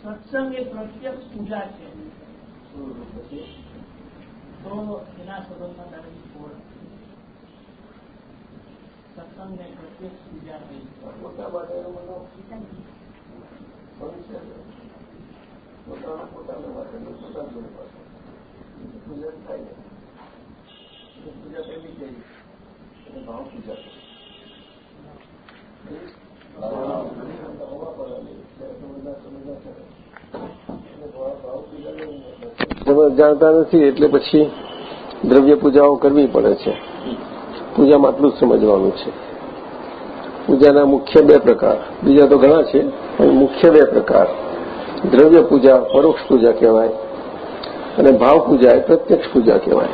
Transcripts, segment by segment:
સત્સંગ એ પ્રત્યક્ષ પૂજા છે. તો એના સંબંધમાં તારે થોડ સત્સંગ ને પ્રત્યક્ષ પૂજા નહીં મોટા પોતાના પોતાના માટે પોતા પૂજા થાય પૂજા કરવી જોઈએ અને ભાવ પૂજા જાણતા નથી એટલે પછી દ્રવ્ય પૂજાઓ કરવી પડે છે. પૂજામાં આટલું જ સમજવાનું છે. પૂજાના મુખ્ય બે પ્રકાર. બીજા તો ઘણા છે, પણ મુખ્ય બે પ્રકાર. દ્રવ્ય પૂજા પરોક્ષ પૂજા કહેવાય અને ભાવ પૂજા એ પ્રત્યક્ષ પૂજા કહેવાય.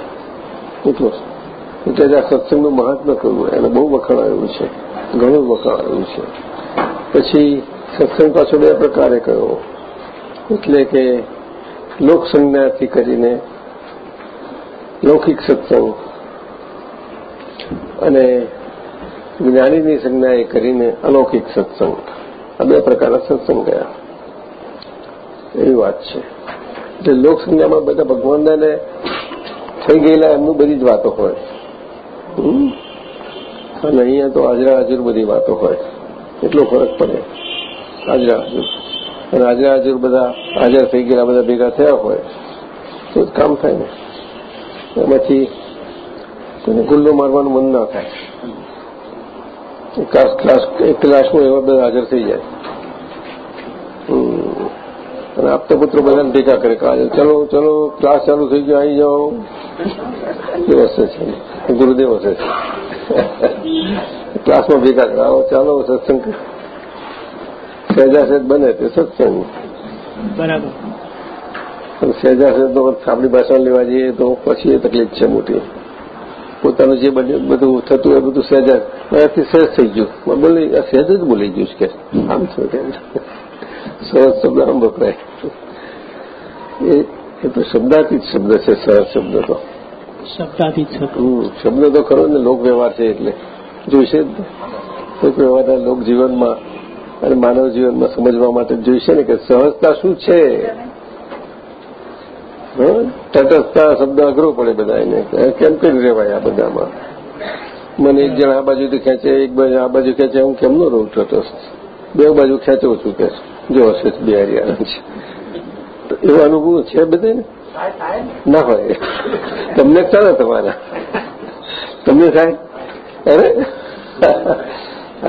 એટલું એટલે આ સત્સંગનું મહાત્મ્ય કરવું, એને બહુ વખાણાયું છે. ઘણું વખાણાયું છે. પછી સત્સંગ પાછો બે પ્રકારે કયો. એટલે કે લોક કરીને લૌકિક સત્સંગ અને જ્ઞાનીની સંજ્ઞાએ કરીને અલૌકિક સત્સંગ. આ બે પ્રકારના સત્સંગ ગયા. એવી વાત છે. એટલે લોક સંજ્ઞામાં બધા ભગવાનને થઈ ગયેલા એમનું બધી જ વાતો હોય. અને અહીંયા તો હાજરા હાજર બધી વાતો હોય. એટલો ફરક પડે. આજના અને હાજરા હાજર બધા હાજર થઈ ગયેલા, બધા ભેગા થયા હોય, તો કામ થાય ને. એમાંથી તેને ગુલ્લો મારવાનું મન ના થાય. ક્લાસ એક ક્લાસમાં એવા બધા હાજર થઈ જાય. અને આપતા પુત્રો બધાને ભેગા કરે કે ચલો ચલો ક્લાસ ચાલુ થઈ ગયો આવી જાઓ. એ છે. ગુરુદેવ વસે છે ક્લાસમાં ભેગા કરાવો ચાલો સત્સંગ સહેજા સહેજ બને તે સત્સંગ. બરાબર. સહેજા સહેજનો આપણી ભાષા લેવા જઈએ તો પછી એ તકલીફ છે મોટી. પોતાનું જે બધું થતું એ બધું સહેજ એનાથી સહેજ થઈ ગયું. બોલી સહેજ જ બોલી ગયું કે. આમ થયું કેમ સરસ શબ્દ આમ વપરાય એ તો શબ્દાતીત શબ્દ છે સરસ શબ્દ તો. શબ્દાતીત શબ્દ તો ખરો ને લોક વ્યવહાર છે એટલે. જોઈશે જ. લોક વ્યવહારના લોક જીવનમાં અને માનવ જીવનમાં સમજવા માટે જોઈશે ને કે સહજતા શું છે? તટસ્થતા શબ્દ અઘરો પડે બધા એને કેમ કેમ રહેવાય આ બધામાં? મને એક જણ આ બાજુથી ખેંચે, એક બાજુ આ બાજુ ખેંચે, હું કેમનો રહું તટસ્થ? બે બાજુ ખેંચું છું કે જો હશે બિહારી આનંદ છે. એવો અનુભવ છે બધે ને હોય. તમને ચાલો તમારા. તમને થાય અરે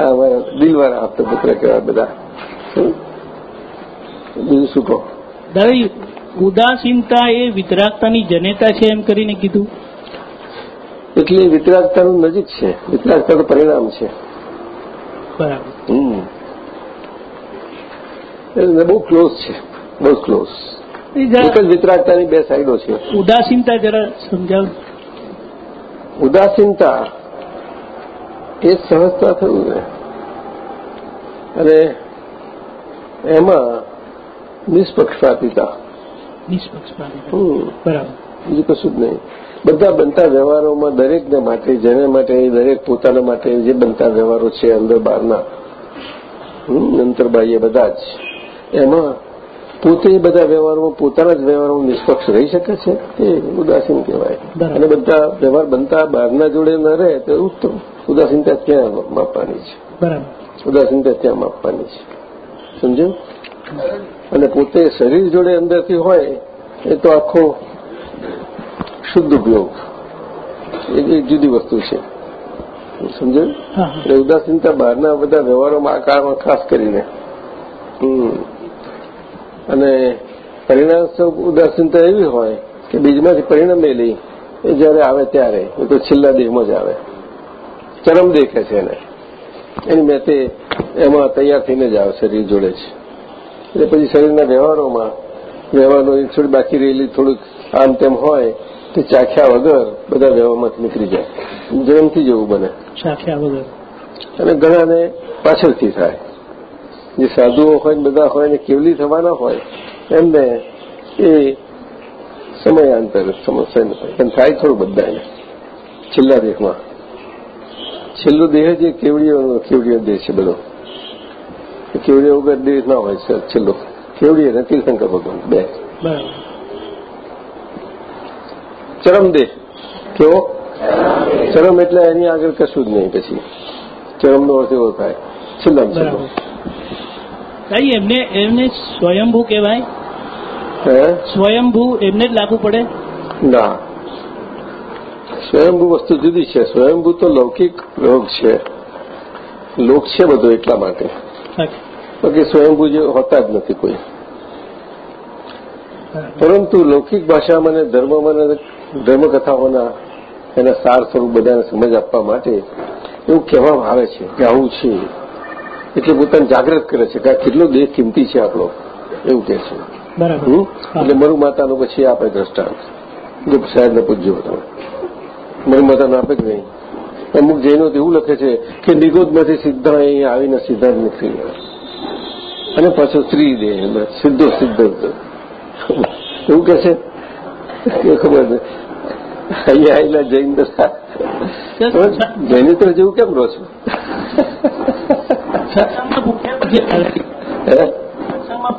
અમારા દિલવાળા આપતો પુત્ર કહેવાય બધા. બીજું શું કહો? દાદા ઉદાસીનતા એ વિતરાગતાની જનેતા છે એમ કરીને કીધું. એટલે વિતરાગતાનું નજીક છે. વિતરાગતાનું પરિણામ છે. બરાબર. હમ. એટલે બહુ ક્લોઝ છે. બહુ ક્લોઝ એક જ વિતરાગતાની બે સાઈડો છે. ઉદાસીનતા જરા સમજાવ. ઉદાસીનતા એ સહજતા થયું ને. અને એમાં નિષ્પક્ષપાતિતા. નિષ્પક્ષપાતી હમ. બરાબર. બીજું કશું જ નહીં. બધા બનતા વ્યવહારોમાં દરેકને માટે જેને માટે દરેક પોતાના માટે જે બનતા વ્યવહારો છે અંદર બહારના. અંતર બાહ્ય બધા જ. એમાં પોતે બધા વ્યવહારોમાં પોતાના જ વ્યવહારોમાં નિષ્પક્ષ રહી શકે છે? એ ઉદાસીન કહેવાય. અને બધા વ્યવહાર બનતા બહારના જોડે ન રહે તો ઉત્તમ. ઉદાસીનતા ક્યાં માપવાની છે. બરાબર. ઉદાસીનતા ત્યાં માપવાની છે. સમજ્યું? અને પોતે શરીર જોડે અંદરથી હોય એ તો આખો શુદ્ધ ઉપયોગ. એ જુદી વસ્તુ છે. સમજ્યું? એટલે ઉદાસીનતા બહારના બધા વ્યવહારોમાં આ કાળમાં ખાસ કરીને. અને પરિણામ ઉદાસીનતા એવી હોય કે બીજમાંથી પરિણમેલી એ જયારે આવે ત્યારે એ તો છેલ્લા દેહમાં જ આવે. ચરમ દેખે છે એને. એની મેં તે એમાં તૈયાર થઈને જ આવે શરીર જોડે છે એટલે પછી શરીરના વ્યવહારોમાં વ્યવહારનો થોડી બાકી રહેલી થોડુંક આમ તેમ હોય તે ચાખ્યા વગર બધા વ્યવહારમાંથી નીકળી જાય. જન્મથી જેવું બને. ચાખ્યા વગર. અને ઘણાને પાછળથી થાય. જે સાધુઓ હોય બધા હોય ને કેવલી થવાના હોય એમને એ સમયાંતર સમસ્યા થાય થોડું બધાને છેલ્લા દેહમાં. છેલ્લો દેહ જે કેવડીઓનો કેવડીઓ દેહ છે બધો. કેવડીઓ વગર દેહ ના હોય છે છેલ્લો. કેવડી અને તીર્થંકર ભગવાન. બે. ચરમદેહ ચરમ દેહ. કેવો? ચરમ એટલે એની આગળ કશું જ નહીં પછી. ચરમનો અર્થ એવો થાય. છેલ્લા બરાબર. સાહેબ એમને એમને સ્વયંભૂ કહેવાય? સ્વયંભૂ એમને જ લાગુ પડે? ના. સ્વયંભૂ વસ્તુ જુદી છે. સ્વયંભૂ તો લૌકિક રોગ છે. લોક છે બધો એટલા માટે. બાકી સ્વયંભૂ જે હોતા જ નથી કોઈ. પરંતુ લૌકિક ભાષામાં અને ધર્મમાં ધર્મકથાઓના એના સાર સ્વરૂપ બધાને સમજ આપવા માટે એવું કહેવામાં આવે છે કે આવું છે. એટલે પોતાને જાગૃત કરે છે કે આ કેટલો દેહ કિંમતી છે આપણો. એવું કહે છે. એટલે મરુ માતાનું પછી આપે દ્રષ્ટાંત. જો સાહેબને પૂછજો તમે. મરુ માતાનું આપે જ નહીં. અમુક જૈનો એવું લખે છે કે નિગોદમાંથી સીધા અહીં આવીને સીધા જ નીકળી અને પાછો સ્ત્રી દે સીધો સીધો. એવું કહે છે? ખબર નહીં અહીંયા આવેલા જૈન જૈનિત્ર જેવું કેમ રહો છો?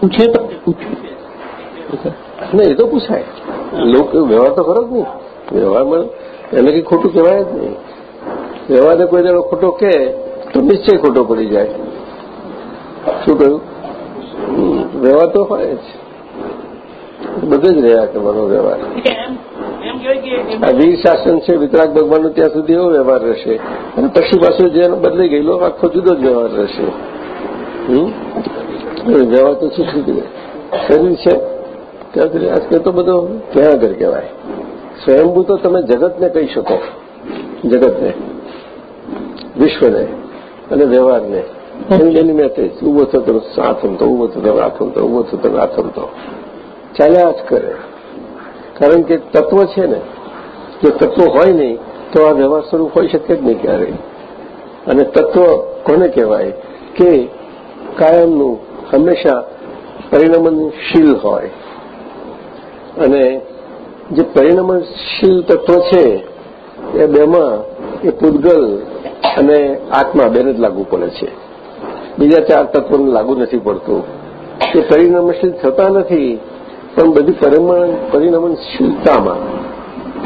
પછી તો નહીં એ તો પૂછાય. લોકો વ્યવહાર તો ખરો જ નહીં. વ્યવહારમાં એને કંઈ ખોટું કહેવાય જ નહીં. વ્યવહારને કોઈ દાડો ખોટો કહે તો નિશ્ચય ખોટો પડી જાય. શું કહ્યું? વ્યવહાર તો હોય જ. બધે જ રહ્યા કરવાનો વ્યવહાર. શાસન છે, વિતરાગ ભગવાનનું ત્યાં સુધી એવો વ્યવહાર રહેશે. અને પછી પાછો જેનો બદલાઈ ગયેલો, આખો જુદો જ વ્યવહાર રહેશે. વ્યવહાર તો શું ગયો શરીર છે. ત્યાં સુધી આજકાલ બધો ક્યાં આગળ કહેવાય. સ્વયંભૂ તો તમે જગતને કહી શકો. જગતને. વિશ્વને. અને વ્યવહારને. એની મેસેજ ઊભો થતો આથમતો થમતો ઊભો થતો આથમતો થમતો ઊભો થતો આ ચાલ્યા જ કરે. કારણ કે તત્વ છે ને, જો તત્વ હોય નહીં, તો આ વ્યવહાર સ્વરૂપ હોઈ શકે જ નહીં ક્યારેય. અને તત્વ કોને કહેવાય? કે કાયમનું હંમેશા પરિણમનશીલ હોય. અને જે પરિણમનશીલ તત્વ છે, એ બેમાં એ પૂદગલ અને આત્મા બેને જ લાગુ પડે છે. બીજા ચાર તત્વોને લાગુ નથી પડતું. એ પરિણમશીલ થતા નથી પણ બધી પરિમાણ પરિણમનશીલતામાં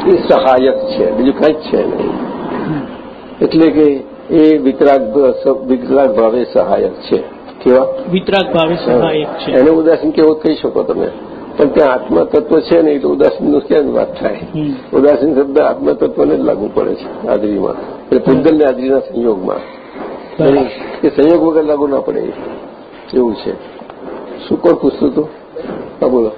એ સહાયક છે બીજું કંઈ જ છે નહીં. એટલે કે એ વિતરાગ વિતરાગ ભાવે સહાયક છે. કેવા? વિતરાગ ભાવે સહાયક છે. એને ઉદાસીન કેવો કહી શકો તમે? પણ ત્યાં આત્મતત્વ છે ને એટલે ઉદાસીનનું ક્યાં વાત થાય? ઉદાસીન શબ્દ આત્મા તત્વને જ લાગુ પડે છે હાજરીમાં. એટલે પૂતગલને હાજરીના સંયોગમાં. એ સંયોગ વગર લાગુ ના પડે એવું છે. શું કોણ પૂછતું હતું? બોલો.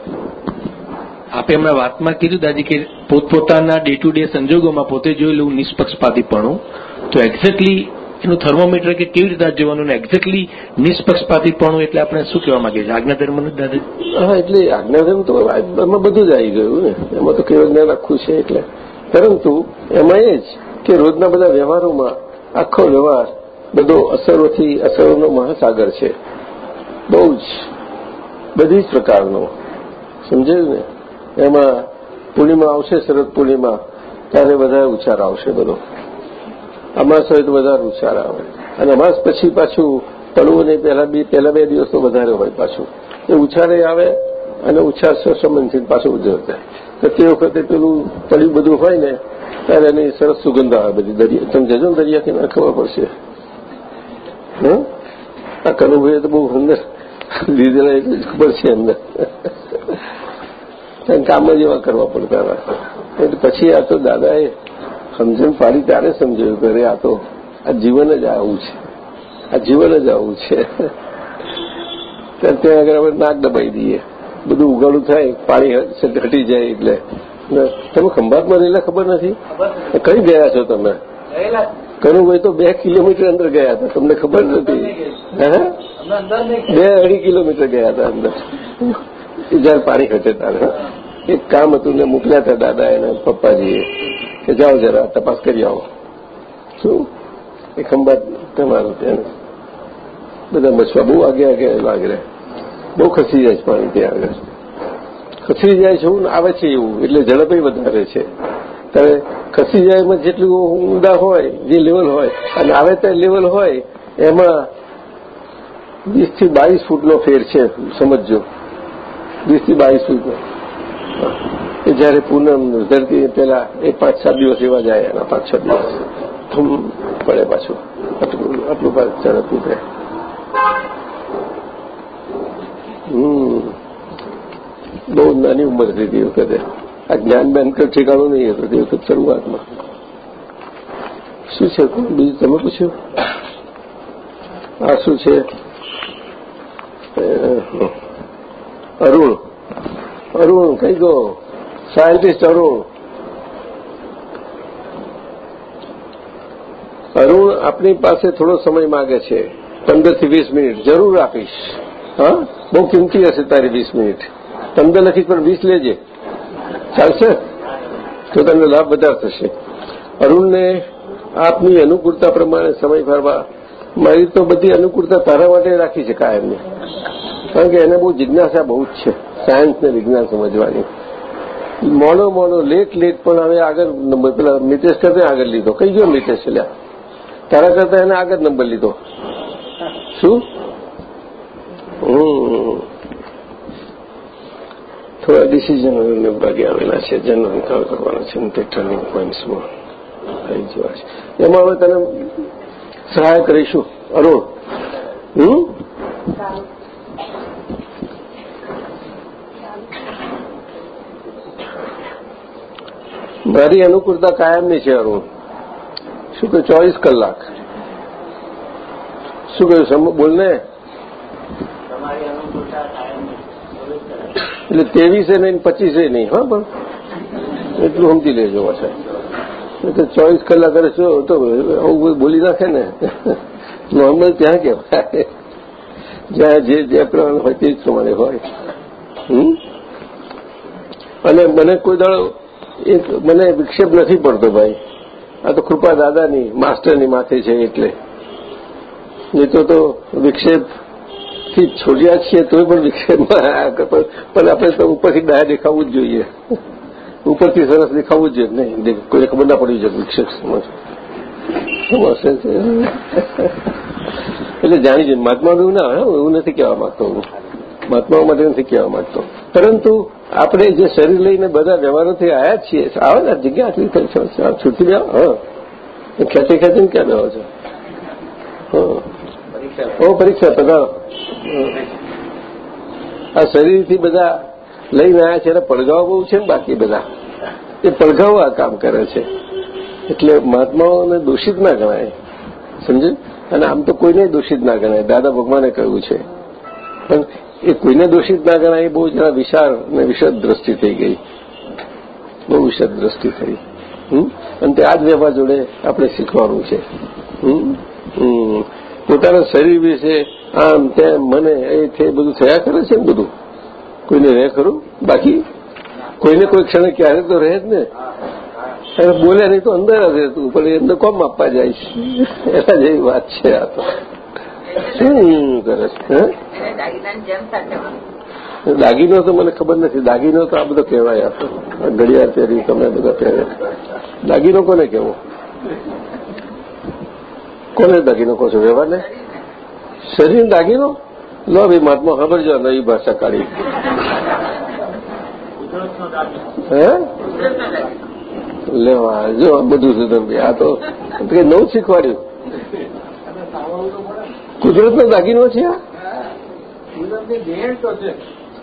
આપે હમણાં વાતમાં કીધું દાદી કે પોતપોતાના ડે ટુ ડે સંજોગોમાં પોતે જોયેલું નિષ્પક્ષપાતીપણું. તો એક્ઝેક્ટલી એનું થર્મોમીટર કે કેવી રીતે જોવાનું એક્ઝેક્ટલી નિષ્પક્ષપાતીપણું એટલે આપણે શું કહેવા માંગીએ છીએ? આજ્ઞા ધર્મનું જ દાદા? હા, એટલે આજ્ઞાધર્મ તો એમાં બધું જ આવી ગયું ને. એમાં તો કેવળ જ્ઞાન આખું છે એટલે. પરંતુ એમાં એ જ કે રોજના બધા વ્યવહારોમાં આખો વ્યવહાર બધો અસરોથી અસરોનો મહાસાગર છે. બહુ જ, બધી જ પ્રકારનો. સમજાયું ને? એમાં પૂર્ણિમા આવશે, શરદ પૂર્ણિમા ત્યારે વધારે ઉચ્ચાર આવશે બધો. અમાસ હોય તો વધારે ઉચ્ચાર આવે. અને અમાસ પછી પાછું પડવું નહીં, પહેલા બે પહેલા બે દિવસ તો વધારે હોય પાછું. એ ઉચ્ચારે આવે અને ઉછાર સંબંધથી પાછું થાય તો તે વખતે પેલું પડ્યું બધું હોય ને, ત્યારે એની સરસ સુગંધ આવે બધી દરિયા. તમે જજો ને દરિયા કિનારે ખબર પડશે. હં? આ કનુભાઈએ તો બહુ અંદર લીધેલા એટલે ખબર છે કારણ કામ જ એવા કરવા પડતા હતા. એટલે પછી આ તો દાદાએ સમજણ પાડી ત્યારે સમજાયું કે આ તો આ જીવન જ આવું છે. આ જીવન જ આવું છે. ત્યાં આગળ આપણે નાક દબાઈ દઈએ. બધું ઉગાડું થાય પાણી હટી જાય એટલે. તમે ખંભાતમાં રહેલા ખબર નથી? કઈ ગયા છો તમે? કનુભાઈ તો બે કિલોમીટર અંદર ગયા હતા. તમને ખબર નથી? બે અઢી કિલોમીટર ગયા હતા અંદર. જયારે પાણી ઘટે તારે. એક કામ હતું ને મોકલ્યા હતા દાદા એને, પપ્પાજીએ, કે જાઓ જરા, તપાસ કરી આવો. શું? એ ખંભાત તમારો ત્યાં બધા મછવા બહુ આગે આગે લાગે બહુ ખસી જાય છે પાણી ત્યાં આગળ. ખસી જાય છે એવું આવે છે એવું, એટલે ઝડપે વધારે છે. ત્યારે ખસી જાય જેટલું ઊંડા હોય, જે લેવલ હોય, અને આવે તે લેવલ હોય, એમાં વીસથી બાવીસ ફૂટનો ફેર છે, સમજજો. વીસથી બાવીસ ફૂટનો એ જયારે પૂનમ ધરતી પેલા એ પાંચ સાત દિવસ એવા જાય, એના પાંચ છ દિવસ. થૂમ પડે પાછું. આટલું આટલું પાછ તરત હમ. બહુ નાની ઉંમર હતી તે વખતે. આ જ્ઞાન બેન કઈ ઠેકાણું નહીં હતું, તે વખત શરૂઆતમાં. શું છે? બીજું તમે પૂછ્યું? આ શું છે? અરુણ. અરુણ, કઈ ગયો? સાયન્ટિસ્ટ અરુણ. અરુણ આપણી પાસે થોડો સમય માગે છે. પંદરથી વીસ મિનિટ. જરૂર આપીશ. હા? બહુ કિંમતી હશે તારી વીસ મિનિટ. પંદર લખીશ પણ વીસ લેજે. ચાલશે? તો તમને લાભ વધારે થશે. અરુણને આપની અનુકૂળતા પ્રમાણે સમય ફરવા મારી તો બધી અનુકૂળતા તારા માટે રાખી છે કાયમની. કારણ કે એને બહુ જિજ્ઞાસા બહુ જ છે. સાયન્સ ને વિજ્ઞાન સમજવાની. મોડો મોડો લેટ લેટ પણ હવે આગળ નંબર, પેલા મિતેશ કરતા આગળ લીધો. કઈ ગયો મિતેશ લ્યા તારા કરતા એને આગળ નંબર લીધો. શું? થોડા ડિસિઝન ભાગે આવેલા છે. જેનો નિકાલ કરવાનો છે. તે ટર્નિંગ પોઈન્ટ્સમાં આવી જવા છે. એમાં હવે તને સહાય કરીશું. અરુણ. હમ? મારી અનુકૂળતા કાયમની છે અરુણ. શું કે ચોવીસ કલાક. શું કહ્યું? સમ બોલને? એટલે ત્રેવીસે નહીં પચીસે નહીં હા પણ એટલું સમજી લેજો પાછા. તો ચોવીસ કલાક અરે શું તો આવું બોલી નાખે ને. નોર્મલ ત્યાં કહેવાય? જ્યાં જે જે પ્રમાણે હોય તે જ પ્રમાણે હોય. અને મને કોઈ દાડો એક મને વિક્ષેપ નથી પડતો ભાઈ. આ તો કૃપા દાદાની, માસ્ટરની માથે છે એટલે. નહીં તો તો વિક્ષેપથી છોડ્યા છીએ તોય પણ વિક્ષેપમાં પણ આપણે તો ઉપરથી ડાયા દેખાવું જ જોઈએ. ઉપરથી સરસ દેખાવું જ જોઈએ. નહીં કોઈને ખબર ના પડવી જોઈએ વિક્ષેપ એટલે જાણી જોઈએ મહાત્મા એવું ના એવું નથી કહેવા માંગતો હું. મહાત્માઓ માટે નથી કહેવા માંગતો. પરંતુ આપણે જે શરીર લઈને બધા વ્યવહારોથી આવ્યા છીએ, આવે ને, જગ્યા આટલી થઈ છે છૂટી જાઓ, હા. ખેંચી ખેંચીને ક્યાં બેહો છો? ઓ, પરીક્ષા પધારો. આ શરીરથી બધા લઈને આવ્યા છે, એટલે પડઘાઓ બહુ છે ને બાકી બધા. એ પડઘાવો આ કામ કરે છે. એટલે મહાત્માઓને દોષિત ના ગણાય. સમજે અને આમ તો કોઈને દોષિત ના ગણાય. દાદા ભગવાને કહ્યું છે. પણ એ કોઈને દોષિત ના ગણાય બહુ જરા વિશાળ અને વિશદ દ્રષ્ટિ થઈ ગઈ. બહુ વિશદ દ્રષ્ટિ થઈ. અને તે આ જ વ્યવહાર જોડે આપણે શીખવાનું છે. પોતાના શરીર વિશે આમ તેમ મને એ તે બધું થયા કરે છે ને બધું? કોઈને રહે ખરું? બાકી? કોઈને કોઈ ક્ષણે ક્યારે તો રહે જ ને? બોલ્યા નહીં તો અંદર જ રહેતું, પણ એ અંદર કોમ આપવા જાય છે. એના જેવી વાત છે આ તો. શું દાગીનો તો મને ખબર નથી. દાગીનો તો આ બધો કહેવાય આપતો ઘડિયાળ પહેરી તમે બધા પહેરે. દાગીનો કોને કહેવો? કોને દાગીનો કહો છો? વ્યવહારને? શરીર દાગીનો? લો ભાઈ મહાત્મા ખબર જો નવી ભાષા કાઢી. હે? લેવા જો બધું સુધર આ તો નવું શીખવાડ્યું. કુદરતનો દાગીનો છે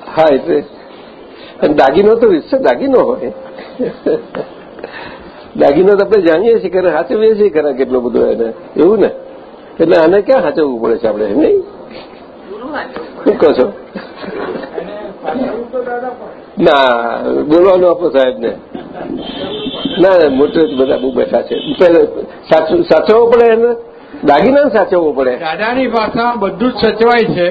હા એટલે. દાગીનો તો વિશ્વ દાગીનો હોય. દાગીનો તો આપણે જાણીએ છીએ કે સાચવીએ છીએ ખરા કેટલો બધો એને. એવું ને? એટલે આને ક્યાં સાચવવું પડે છે આપણે નહીં? શું કહો છો? ના બોલવાનું આપો સાહેબ ને. ના મોટે બધા બહુ બેઠા છે. સાચવવો પડે એને? દાગીના સાચવવો પડે. દાદાની ભાષામાં બધું જ સચવાય છે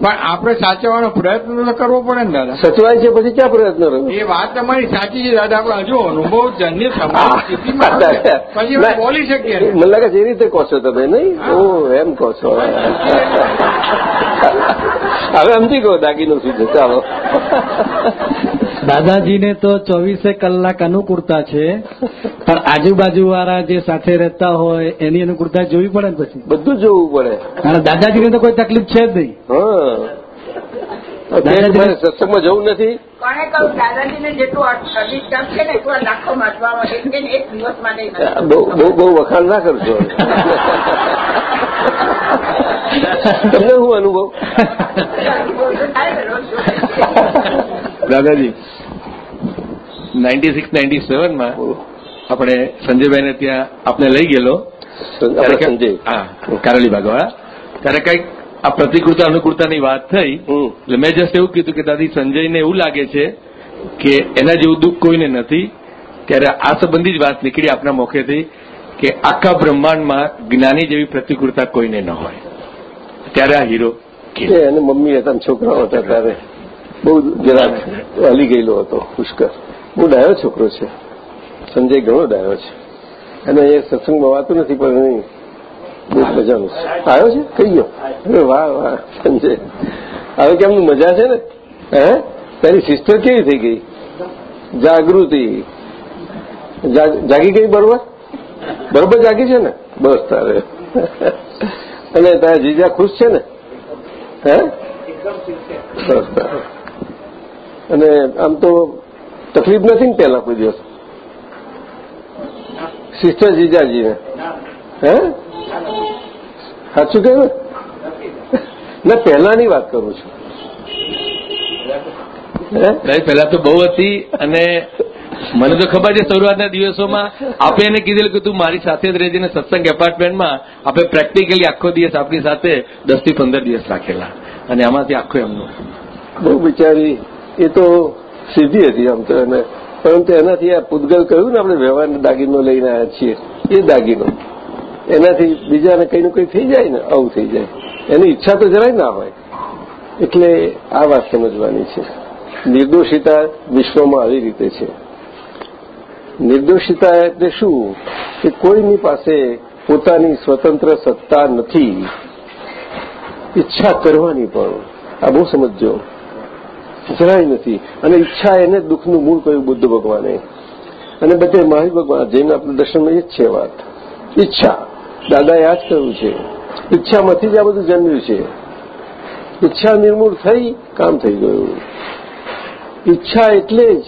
પણ આપણે સાચવવાનો પ્રયત્ન તો કરવો પડે ને દાદા. સચવાય છે પછી ક્યાં પ્રયત્ન રહ્યો? એ વાત તમારી સાચી છે દાદા આપણે હજુ અનુભવ જન્ય પછી બોલી શકીએ. મને લાગે જે એ રીતે કહો છો તમે નહીં? ઓ એમ કહો છો. હવે સમજી ગયો દાગીનો શું ચાલો. દાદાજીને તો ચોવીસે કલાક અનુકૂળતા છે પણ આજુબાજુ વાળા જે સાથે રહેતા હોય એની અનુકૂળતા જોવી પડે ને પછી? બધું જોવું પડે. અને દાદાજીને તો કોઈ તકલીફ છે જ નહીં. સત્સંગમાં જવું નથી. કોણે કહું દાદાજીને જેટલું અધિષ્ઠાન છે ને એટલું લાખો વાંચવામાં એક દિવસમાં નહીં બહુ વખાણ ના કરજો. તમને શું અનુભવ. દાદાજી નાઇન્ટી સિક્સ નાઇન્ટી સેવનમાં આપણે સંજયભાઈને ત્યાં આપને લઈ ગયેલો. સંજય હા કારેલી બાગવાળા ત્યારે કંઈક આ પ્રતિકૂળતા અનુકૂળતાની વાત થઈ. એટલે મેં જસ્ટ એવું કીધું કે દાદી સંજયને એવું લાગે છે કે એના જેવું દુઃખ કોઈને નથી. ત્યારે આ સંબંધી જ વાત નીકળી આપના મુખેથી કે આખા બ્રહ્માંડમાં જ્ઞાની જેવી પ્રતિકૂળતા કોઈને ન હોય. ત્યારે આ હીરો એને મમ્મી હતા છોકરાઓ હતા ત્યારે બહુ જરાક હલી ગયેલો હતો પુષ્કર બહુ ડાયો છોકરો છે. સંજય ઘણો ડાયો છે. અને એ સત્સંગમાં વાતું નથી, પણ નહીં બહુ મજાનું છે. આવ્યો છે? કઈ ગયો? અરે વાહ વાહ, સંજય. હવે કેમનું મજા છે ને? હે? તારી સિસ્ટર કેવી થઈ ગઈ? જાગૃતિ. જાગી ગઈ બરોબર? બરોબર જાગી છે ને? બસ તારે. અને તારા જીજા ખુશ છે ને? હે? બસ સરસ. અને આમ તો તકલીફ નથી ને પહેલા કોઈ દિવસ? સિસ્ટર જીજાજીને. હે? સાચું કહ્યું ને? પહેલાની વાત કરું છું. નહીં પહેલા તો બહુ હતી અને મને તો ખબર છે શરૂઆતના દિવસોમાં આપે એને કીધેલું કે તું મારી સાથે જ રહેજે સત્સંગ એપાર્ટમેન્ટમાં આપણે પ્રેક્ટિકલી આખો દિવસ આપણી સાથે દસથી પંદર દિવસ રાખેલા. અને આમાંથી આખું એમનું. બહુ બિચારી એ તો સીધી હતી આમ તો એને. પરંતુ એનાથી આ પૂતગલ કહ્યું ને આપણે વ્યવહારને દાગીનો લઈને આવ્યા છીએ. એ દાગીનો. એનાથી બીજાને કંઈ કંઈ થઈ જાય ને, આવું થઈ જાય. એની ઈચ્છા તો જરાય ના હોય. એટલે આ વાત સમજવાની છે. નિર્દોષિતા વિશ્વમાં આવી રીતે છે. નિર્દોષિતા એટલે શું? કે કોઈની પાસે પોતાની સ્વતંત્ર સત્તા નથી. ઈચ્છા કરવાની પણ. આ બહુ સમજજો. જરાય નથી. અને ઈચ્છા એને દુઃખનું મૂળ કહ્યું બુદ્ધ ભગવાને. અને બધે મહાવીર ભગવાન, જૈન આપણે દર્શનમાં એ જ છે વાત. ઈચ્છા. દાદાએ આ જ કહ્યું છે. ઈચ્છામાંથી જ આ બધું જન્મ્યું છે. ઈચ્છા નિર્મૂળ થઈ, કામ થઈ ગયું. ઈચ્છા એટલે જ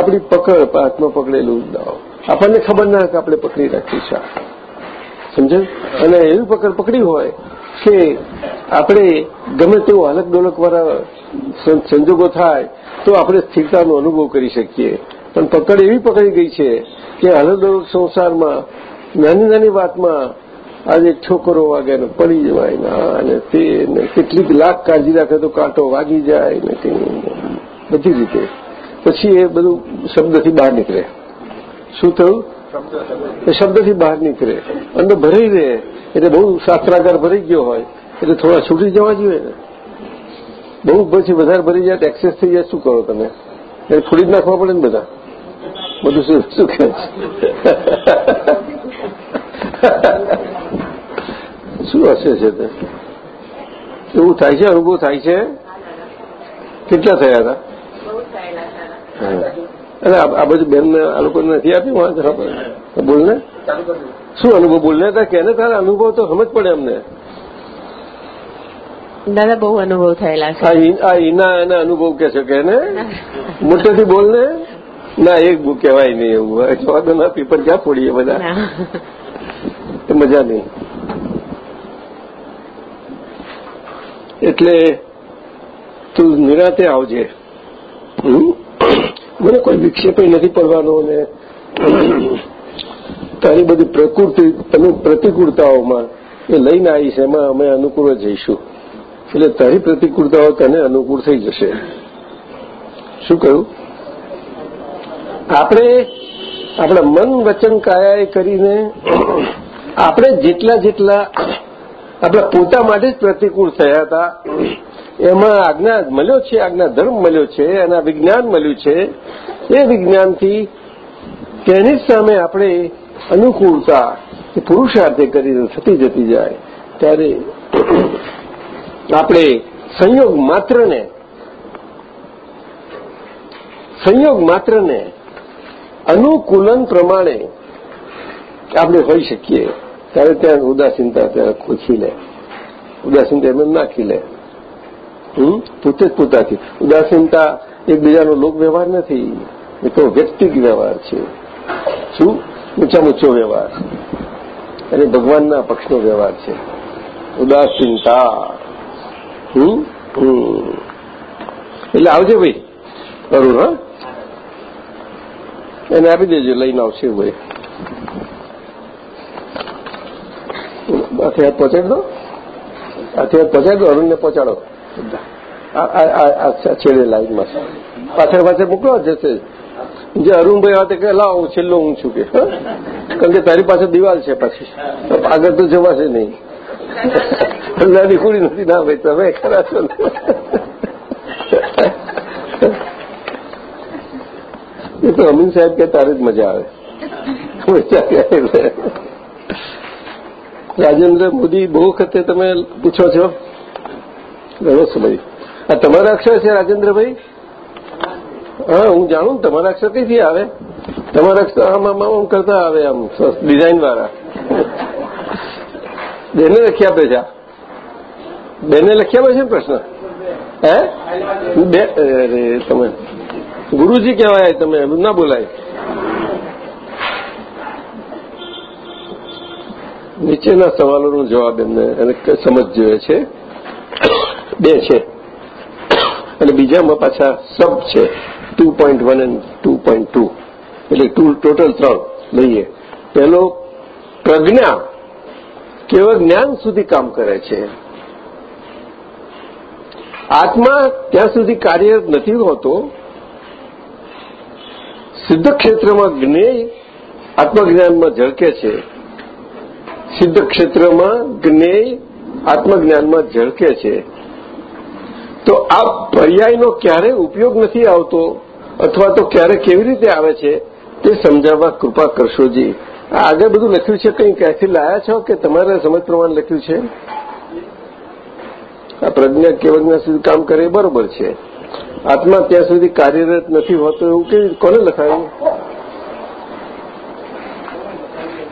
આપણી પકડ હાથમાં પકડેલું આપણને ખબર ના કે આપણે પકડી રાખી છે. સમજાયું? અને એવી પકડ પકડી હોય કે આપણે ગમે તેવો હલક ડોલક વાળા સંજોગો થાય, તો આપણે સ્થિરતાનો અનુભવ કરી શકીએ. પણ પકડ એવી પકડી ગઈ છે કે હલક ડોલક સંસારમાં નાની નાની વાતમાં આજે છોકરો વાગે ને પડી જવાય ને અને તે કેટલીક લાખ કાળજી રાખે તો કાંટો વાગી જાય ને તે બધી રીતે. પછી એ બધું શબ્દથી બહાર નીકળે. શું થયું? એ શબ્દથી બહાર નીકળે. અંદર ભરાઈ રહે. એટલે બહુ શાસ્ત્રાગાર ભરી ગયો હોય એટલે થોડા છૂટી જવા જોઈએ ને. બહુ પછી વધારે ભરી જાય એક્સેસ થઈ જાય શું કરો તમે? એટલે છોડી જ નાખવા પડે ને બધા. બધું શું શું કહે છે? શું હશે છે તે? એવું થાય છે? અનુભવ થાય છે? કેટલા થયા હતા? અરે આ બધું બેન આ અનુભવ નથી આપી? વાંચ બોલ ને શું અનુભવ? બોલને હતા કે ને તારા અનુભવ તો સમજ પડે અમને. દાદા બહુ અનુભવ થયેલા છે. આ હિના એના અનુભવ કે છે કે ને મોટેથી બોલ ને ના એક બુક કહેવાય નહીં એવું. હવે જવા દો ના પેપર ક્યાં ફોડીએ બધા? એ મજા નહીં. એટલે તું નિરાતે આવજે. હમ? મને કોઈ વિક્ષેપ નથી પડવાનો અને તારી બધી પ્રકૃતિ અનુ પ્રતિકૂળતાઓમાં એ લઈને આવીશ, એમાં અમે અનુકૂળ જઈશું. એટલે તારી પ્રતિકૂળતાઓ તને અનુકૂળ થઈ જશે. શું કહ્યું? આપણે આપણા મન વચન કાયાએ કરીને આપણે જેટલા જેટલા આપણા પોતા માટે જ પ્રતિકૂળ થયા હતા એમાં આજ્ઞા મળ્યો છે, આજ્ઞા ધર્મ મળ્યો છે અને વિજ્ઞાન મળ્યું છે. એ વિજ્ઞાનથી તેની સામે આપણે અનુકૂળતા એ પુરુષાર્થે કરીને થતી જતી જાય. ત્યારે આપણે સંયોગ માત્રને સંયોગ માત્રને અનુકૂલન પ્રમાણે આપણે હોઈ શકીએ. ત્યારે ત્યાં ઉદાસીનતા ત્યાં લે. ઉદાસીનતા એમ નાખી હમ પોતે જ પોતાથી. ઉદાસીનતા એકબીજાનો લોક વ્યવહાર નથી. એ તો વ્યક્તિક વ્યવહાર છે. શું? ઊંચામાં ઊંચો વ્યવહાર. અને ભગવાનના પક્ષનો વ્યવહાર છે. ઉદાસીનતા. હમ? એટલે આવજે ભાઈ. અરુણ હા? એને આપી દેજો, લઈને આવશે ભાઈ. હાથે હાથ પહોંચાડી દો. હાથે હાથ પહોંચાડી દો, અરુણને પહોંચાડો. છેડે લાઈનમાં પાછળ પાછળ મોકલો જશે જે અરુણભાઈ વાત કે લાવો છેલ્લો હું છું કે કારણ કે તારી પાસે દિવાલ છે પછી આગળ તો જવાશે નહીં નાની કુડી નથી ના ભાઈ તમે ખરા છો એ તો અમીન સાહેબ કે તારે જ મજા આવે રાજેન્દ્ર મોદી બહુ વખતે તમે પૂછો છો સમય આ તમારા અક્ષર છે રાજેન્દ્રભાઈ? હા, હું જાણું તમારા અક્ષર કઈથી આવે? તમારા અક્ષર આમ આમ કરતા આવે આમ ડિઝાઇન વાળા. બેને લખી આપે છે બેને લખી આપે છે ને પ્રશ્ન? હે? બે તમે ગુરુજી કહેવાય તમે ના બોલાય. નીચેના સવાલોનો જવાબ એમને, એને સમજ જોઈએ છે. બે છે. અને બીજામાં પાછા સબ છે two point one and two point two એટલે ટુ ટોટલ ત્રણ લઈએ. પહેલો, પ્રજ્ઞા કેવળ જ્ઞાન સુધી કામ કરે છે? આત્મા ત્યાં સુધી કાર્યરત નથી હોતો. સિદ્ધ ક્ષેત્રમાં જ્ઞેય આત્મજ્ઞાનમાં ઝળકે છે. સિદ્ધ ક્ષેત્રમાં જ્ઞેય આત્મજ્ઞાનમાં ઝળકે છે. તો આ પર્યાયનો ક્યારે ઉપયોગ નથી આવતો? અથવા તો ક્યારે કેવી રીતે આવે છે? તે સમજાવવા કૃપા કરશોજી આ આગળ બધું લખ્યું છે કંઈ ક્યાંથી લાયા છો કે તમારે સમજ પ્રમાણે લખ્યું છે? આ પ્રજ્ઞા કેવજ્ઞા સુધી કામ કરે બરોબર છે. આત્મા ત્યાં સુધી કાર્યરત નથી હોતો એવું કેવી કોને લખાયું?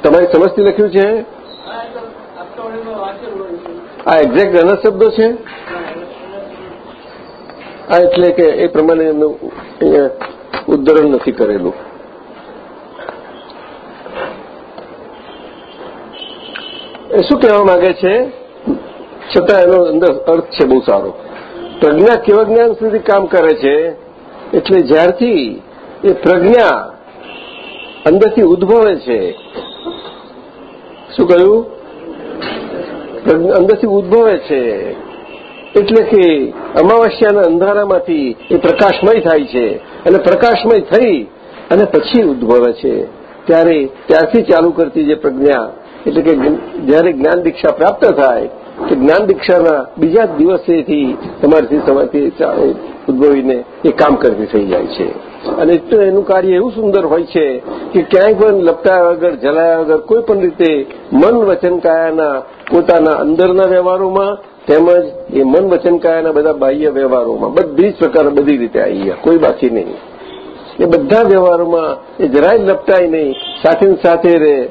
તમારી સમજથી લખ્યું છે? આ એક્ઝેક્ટ એના શબ્દો છે? આ એટલે કે એ પ્રમાણે એમનું ઉદ્ધરણ નથી કરેલું. એ શું કહેવા માંગે છે? છતાં એનો અંદર અર્થ છે બહુ સારો. પ્રજ્ઞા કેવા જ્ઞાન સુધી કામ કરે છે? એટલે જ્યારથી એ પ્રજ્ઞા અંદરથી ઉદ્ભવે છે. શું કહ્યું? અંદરથી ઉદ્ભવે છે. એટલે કે અમાવસ્યાના અંધારામાંથી એ પ્રકાશમય થાય છે. અને પ્રકાશમય થઈ અને પછી ઉદ્ભવે છે. ત્યારે ત્યારથી ચાલુ કરતી જે પ્રજ્ઞા, એટલે કે જયારે જ્ઞાન દીક્ષા પ્રાપ્ત થાય, તો જ્ઞાન દીક્ષાના બીજા દિવસેથી તમારીથી તમારથી ઉદ્ભવીને એ કામ કરતી થઈ જાય છે. અને તો એનું કાર્ય એવું સુંદર હોય છે કે ક્યાંય પણ લપટાયા વગર, જલાયા વગર કોઈ પણ રીતે મન વચન કાયાના પોતાના અંદરના વ્યવહારોમાં તેમજ એ મન વચન બધા બાહ્ય વ્યવહારોમાં બધી જ પ્રકાર બધી રીતે આવી ગયા, કોઈ બાકી નહીં. એ બધા વ્યવહારોમાં એ જરાય લપટાય નહીં, સાથે સાથે રહે.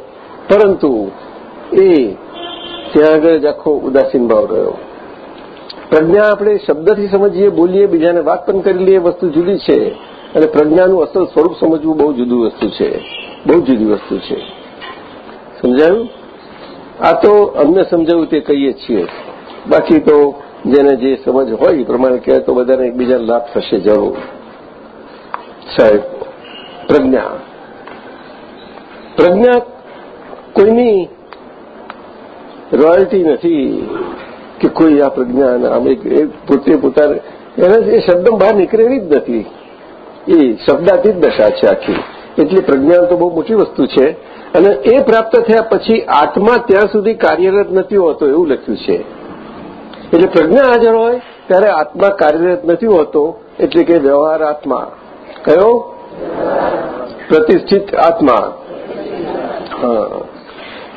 પરંતુ એ ત્યાં આગળ જ આખો ઉદાસીન ભાવ રહ્યો. પ્રજ્ઞા આપણે શબ્દથી સમજીએ, બોલીએ, બીજાને વાત પણ કરી લઈએ વસ્તુ જુદી છે. અને પ્રજ્ઞાનું અસલ સ્વરૂપ સમજવું બહુ જુદું વસ્તુ છે. બહુ જુદી વસ્તુ છે. સમજાયું? આ તો અમને સમજાવ્યું તે કહીએ છીએ. બાકી તો જેને જે સમજ હોય એ પ્રમાણે કહે તો બધાને એકબીજા લાભ થશે જરૂર. સાહેબ, પ્રજ્ઞા. પ્રજ્ઞા કોઈની રોયલ્ટી નથી કે કોઈ આ પ્રજ્ઞા આમ એ પોતે પોતાને એને એ શબ્દ બહાર નીકળેલી જ નથી. એ શબ્દાતીત દશા છે આખી. એટલે પ્રજ્ઞા તો બહુ મોટી વસ્તુ છે. અને એ પ્રાપ્ત થયા પછી આત્મા ત્યાં સુધી કાર્યરત નથી હોતો એવું લખ્યું છે. એટલે પ્રજ્ઞા હાજર હોય ત્યારે આત્મા કાર્યરત નથી હોતો એટલે કે વ્યવહાર આત્મા. કયો? પ્રતિષ્ઠિત આત્મા.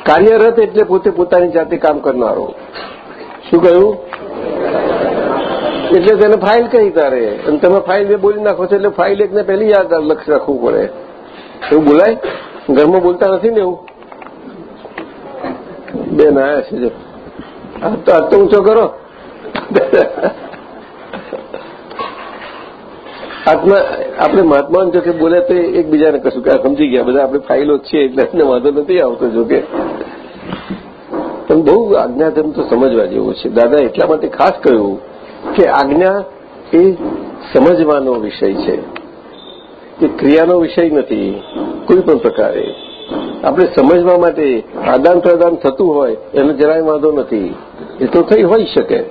કાર્યરત એટલે પોતે પોતાની જાતે કામ કરનારો. શું કહ્યું? એટલે તેને ફાઇલ કહી તારે. અને તમે ફાઇલ બોલી નાખો છો એટલે ફાઇલ એકને પહેલી યાદ લખી રાખવું પડે. એવું બોલાય? ઘરમાં બોલતા નથી ને એવું? બેન આયા છે જો. તો આ તો ઊંચો કરો. આત્મા આપણે મહાત્મા જો કે બોલે તો એકબીજાને કશું કે સમજી ગયા. બધા આપણે ફાઇલો છીએ એટલે વાંધો નથી આવતો જો કે પણ બહુ આજ્ઞાધર્મ તો સમજવા જેવું છે. દાદા એટલા માટે ખાસ કહ્યું કે આજ્ઞા એ સમજવાનો વિષય છે. એ ક્રિયાનો વિષય નથી, કોઈ પણ પ્રકારે. આપણે સમજવા માટે આદાન પ્રદાન થતું હોય, એનો જરાય વાંધો નથી. એ તો થઈ હોઈ શકે.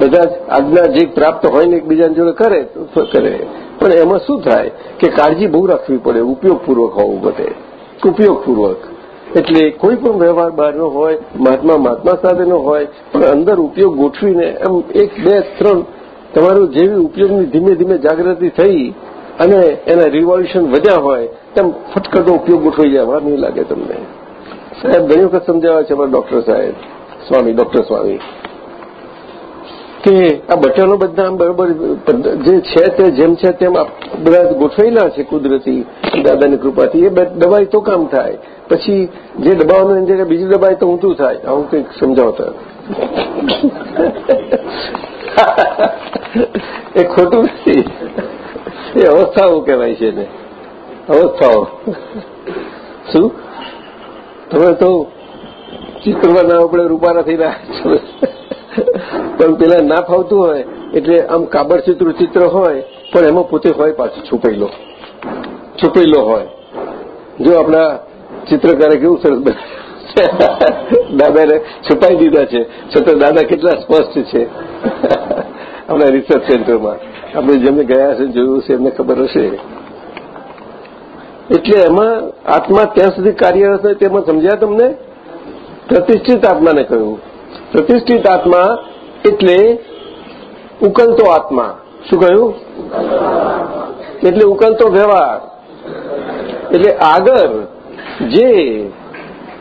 બધા જ આજ્ઞા જે પ્રાપ્ત હોય ને એકબીજાની જોડે કરે તો કરે. પણ એમાં શું થાય કે કાળજી બહુ રાખવી પડે, ઉપયોગપૂર્વક હોવું બધે. ઉપયોગપૂર્વક. એટલે કોઈ પણ વ્યવહાર બહારનો હોય, મહાત્મા મહાત્મા સાથેનો હોય, પણ અંદર ઉપયોગ ગોઠવીને એમ એક, બે, ત્રણ તમારું જેવી ઉપયોગની ધીમે ધીમે જાગૃતિ થઈ અને એના રિવોલ્યુશન વધ્યા હોય, તેમ ફટકરનો ઉપયોગ ગોઠવાઈ જાય. વાર નહીં લાગે તમને. સાહેબ, ઘણી વખત સમજાવે છે અમારા ડોક્ટર સાહેબ, સ્વામી ડોક્ટર સ્વામી, કે આ બટનો બધા બરોબર, જે છે તે જેમ છે તેમ બધા ગોઠવેલા છે કુદરતી દાદાની કૃપાથી. એ દબાઈ તો કામ થાય. પછી જે દબાવવાનું એની જગ્યાએ બીજી દબાઈ તો ઊંધું થાય. આવું કંઈક સમજાવતા. એ ખોટું નથી. એ અવસ્થાઓ કહેવાય છે ને અવસ્થાઓ. શું? તમે તો ચિત્રમાં ના આપણે રૂપારા થઈ રહ્યા. પણ પેલા ના ફાવતું હોય, એટલે આમ કાબડ ચિત્ર ચિત્ર હોય, પણ એમાં પોતે હોય પાછું છુપેલો છુપેલો હોય. જો આપણા ચિત્રકારે કેવું સરસ દાદાને છુપાઈ દીધા છે. છતાં દાદા કેટલા સ્પષ્ટ છે. આપણા રિસર્ચ સેન્ટરમાં આપણે જેમને ગયા છે, જોયું છે એમને ખબર હશે. એટલે એમાં આત્મા ત્યાં સુધી કાર્યરત હોય તેમાં સમજ્યા તમને? પ્રતિષ્ઠિત આત્માને કહ્યું. પ્રતિષ્ઠિત આત્મા એટલે ઉકલતો આત્મા. શું કહ્યું? એટલે ઉકલતો વ્યવહાર. એટલે આગળ જે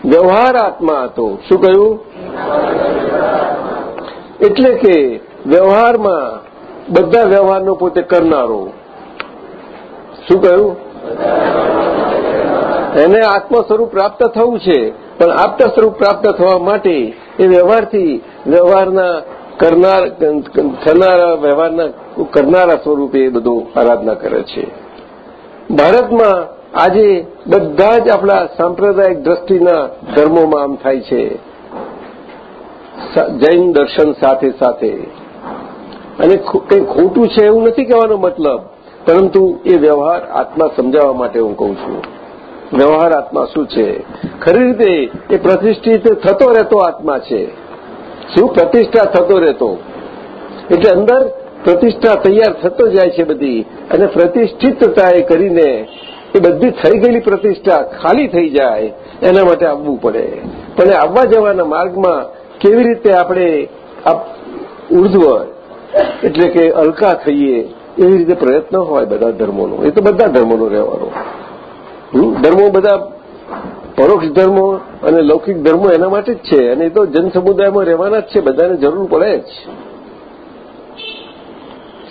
વ્યવહાર આત્મા હતો, શું કહ્યું? એટલે કે વ્યવહારમાં બધા વ્યવહારનો પોતે કરનારો. શું કહ્યું? એને આત્મ સ્વરૂપ પ્રાપ્ત થવું છે, પણ આપ્ત સ્વરૂપ પ્રાપ્ત થવા માટે એ વ્યવહારથી વ્યવહારના કરનાર, થનારા વ્યવહારના કરનારા સ્વરૂપે એ બધું આરાધના કરે છે. ભારતમાં આજે બધા જ આપણા સાંપ્રદાયિક દ્રષ્ટિના ધર્મોમાં આમ થાય છે. જૈન દર્શન સાથે સાથે. અને કંઈ ખોટું છે એવું નથી કહેવાનો મતલબ. પરંતુ એ વ્યવહાર આત્મા સમજાવવા માટે હું કહું છું. વ્યવહાર આત્મા શું છે? ખરી રીતે એ પ્રતિષ્ઠિત થતો રહેતો આત્મા છે. શું પ્રતિષ્ઠા થતો રહેતો? એટલે અંદર પ્રતિષ્ઠા તૈયાર થતો જાય છે બધી અને પ્રતિષ્ઠિતતા એ કરીને એ બધી થઈ ગયેલી પ્રતિષ્ઠા ખાલી થઈ જાય એના માટે આવવું પડે. પણ આવવા જવાના માર્ગમાં કેવી રીતે આપણે ઉર્ધ્વ એટલે કે અલકા થઈએ એવી રીતે પ્રયત્ન હોય બધા ધર્મોનો. એ તો બધા ધર્મોનો રહેવાનો. ધર્મો બધા પરોક્ષ ધર્મો અને લૌકિક ધર્મો એના માટે જ છે. અને એ તો જનસમુદાયમાં રહેવાના જ છે. બધાને જરૂર પડે જ.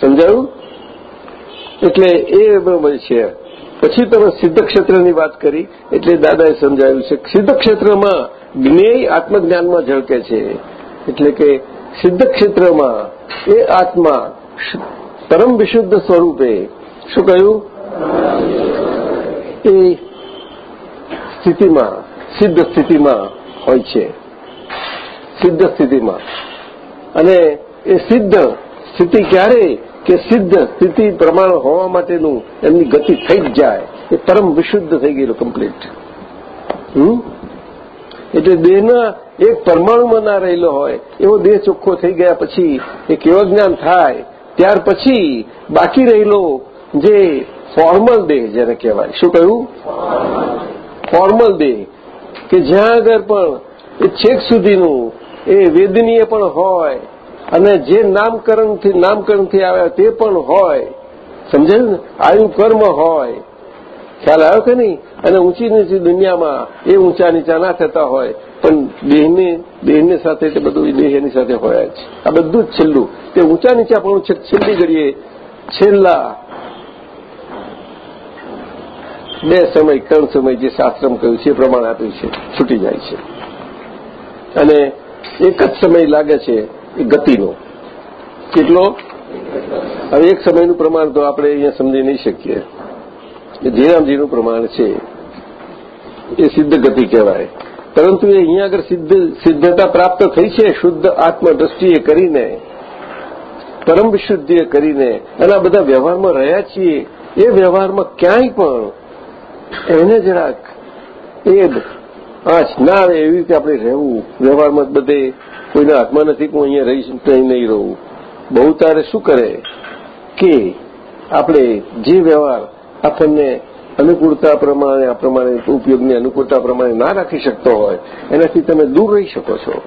સમજાયું? એટલે એ બરાબર છે. પછી તમે સિદ્ધ ક્ષેત્રની વાત કરી. એટલે દાદાએ સમજાવ્યું છે સિદ્ધ ક્ષેત્રમાં જ્ઞેય આત્મજ્ઞાનમાં ઝળકે છે. એટલે કે સિદ્ધ ક્ષેત્રમાં એ આત્મા પરમ વિશુદ્ધ સ્વરૂપે. શું કહ્યું? એ સ્થિતિમાં, સિદ્ધ સ્થિતિમાં હોય છે. સિદ્ધ સ્થિતિમાં. અને એ સિદ્ધ સ્થિતિ ક્યારે કે સિદ્ધ સ્થિતિ પ્રમાણ હોવા માટેનું એમની ગતિ થઈ જાય. એ પરમ વિશુદ્ધ થઈ ગયેલું કમ્પ્લીટ એટલે દેહના એક પરમાણુમાં ના રહેલો હોય, એવો દેહ ચોખ્ખો થઈ ગયા પછી એ કેવો જ્ઞાન થાય, ત્યાર પછી બાકી રહેલો જે ફોર્મલ દેહ જેને કહેવાય. શું કહ્યું? ફોર્મલ દેહ. કે જ્યાં આગળ પણ એ છેક સુધીનું એ વેદનીય પણ હોય અને જે નામકરણથી નામકરણથી આવ્યા તે પણ હોય. સમજાયું ને? આયુ કર્મ હોય. ખ્યાલ આવ્યો કે નહીં? અને ઊંચી નીચી દુનિયામાં એ ઊંચા નીચા ના થતા હોય, પણ દેહને દેહને સાથે તે બધું દેહ એની સાથે હોય જ. આ બધું જ છેલ્લું. તે ઊંચા નીચા પણ છેલ્લી ઘડીએ છેલ્લા બે સમય ત્રણ સમય જે શાસ્ત્રમ કહ્યું છે, એ પ્રમાણ આપ્યું છે. છૂટી જાય છે. અને એક જ સમય લાગે છે એ ગતિનો. કેટલો? હવે એક સમયનું પ્રમાણ તો આપણે અહીંયા સમજી નહીં શકીએ. જીરામજીનું પ્રમાણ છે. એ સિદ્ધ ગતિ કહેવાય. પરંતુ એ અહીંયા આગળ સિદ્ધ સિદ્ધતા પ્રાપ્ત થઈ છે, શુદ્ધ આત્મદ્રષ્ટિએ કરીને, પરમ વિશુદ્ધિએ કરીને. અને આ બધા વ્યવહારમાં રહ્યા છીએ. એ વ્યવહારમાં ક્યાંય પણ એને જરાક એ આંચ ના આવે એવી રીતે આપણે રહેવું. વ્યવહારમાં બધે કોઈના હાથમાં નથી કે હું અહીંયા રહીશ નહીં રહું. બહુ તારે શું કરે? કે આપણે જે વ્યવહાર આપણને અનુકૂળતા પ્રમાણે, આ પ્રમાણે ઉપયોગની અનુકૂળતા પ્રમાણે ના રાખી શકતો હોય, એનાથી તમે દૂર રહી શકો છો.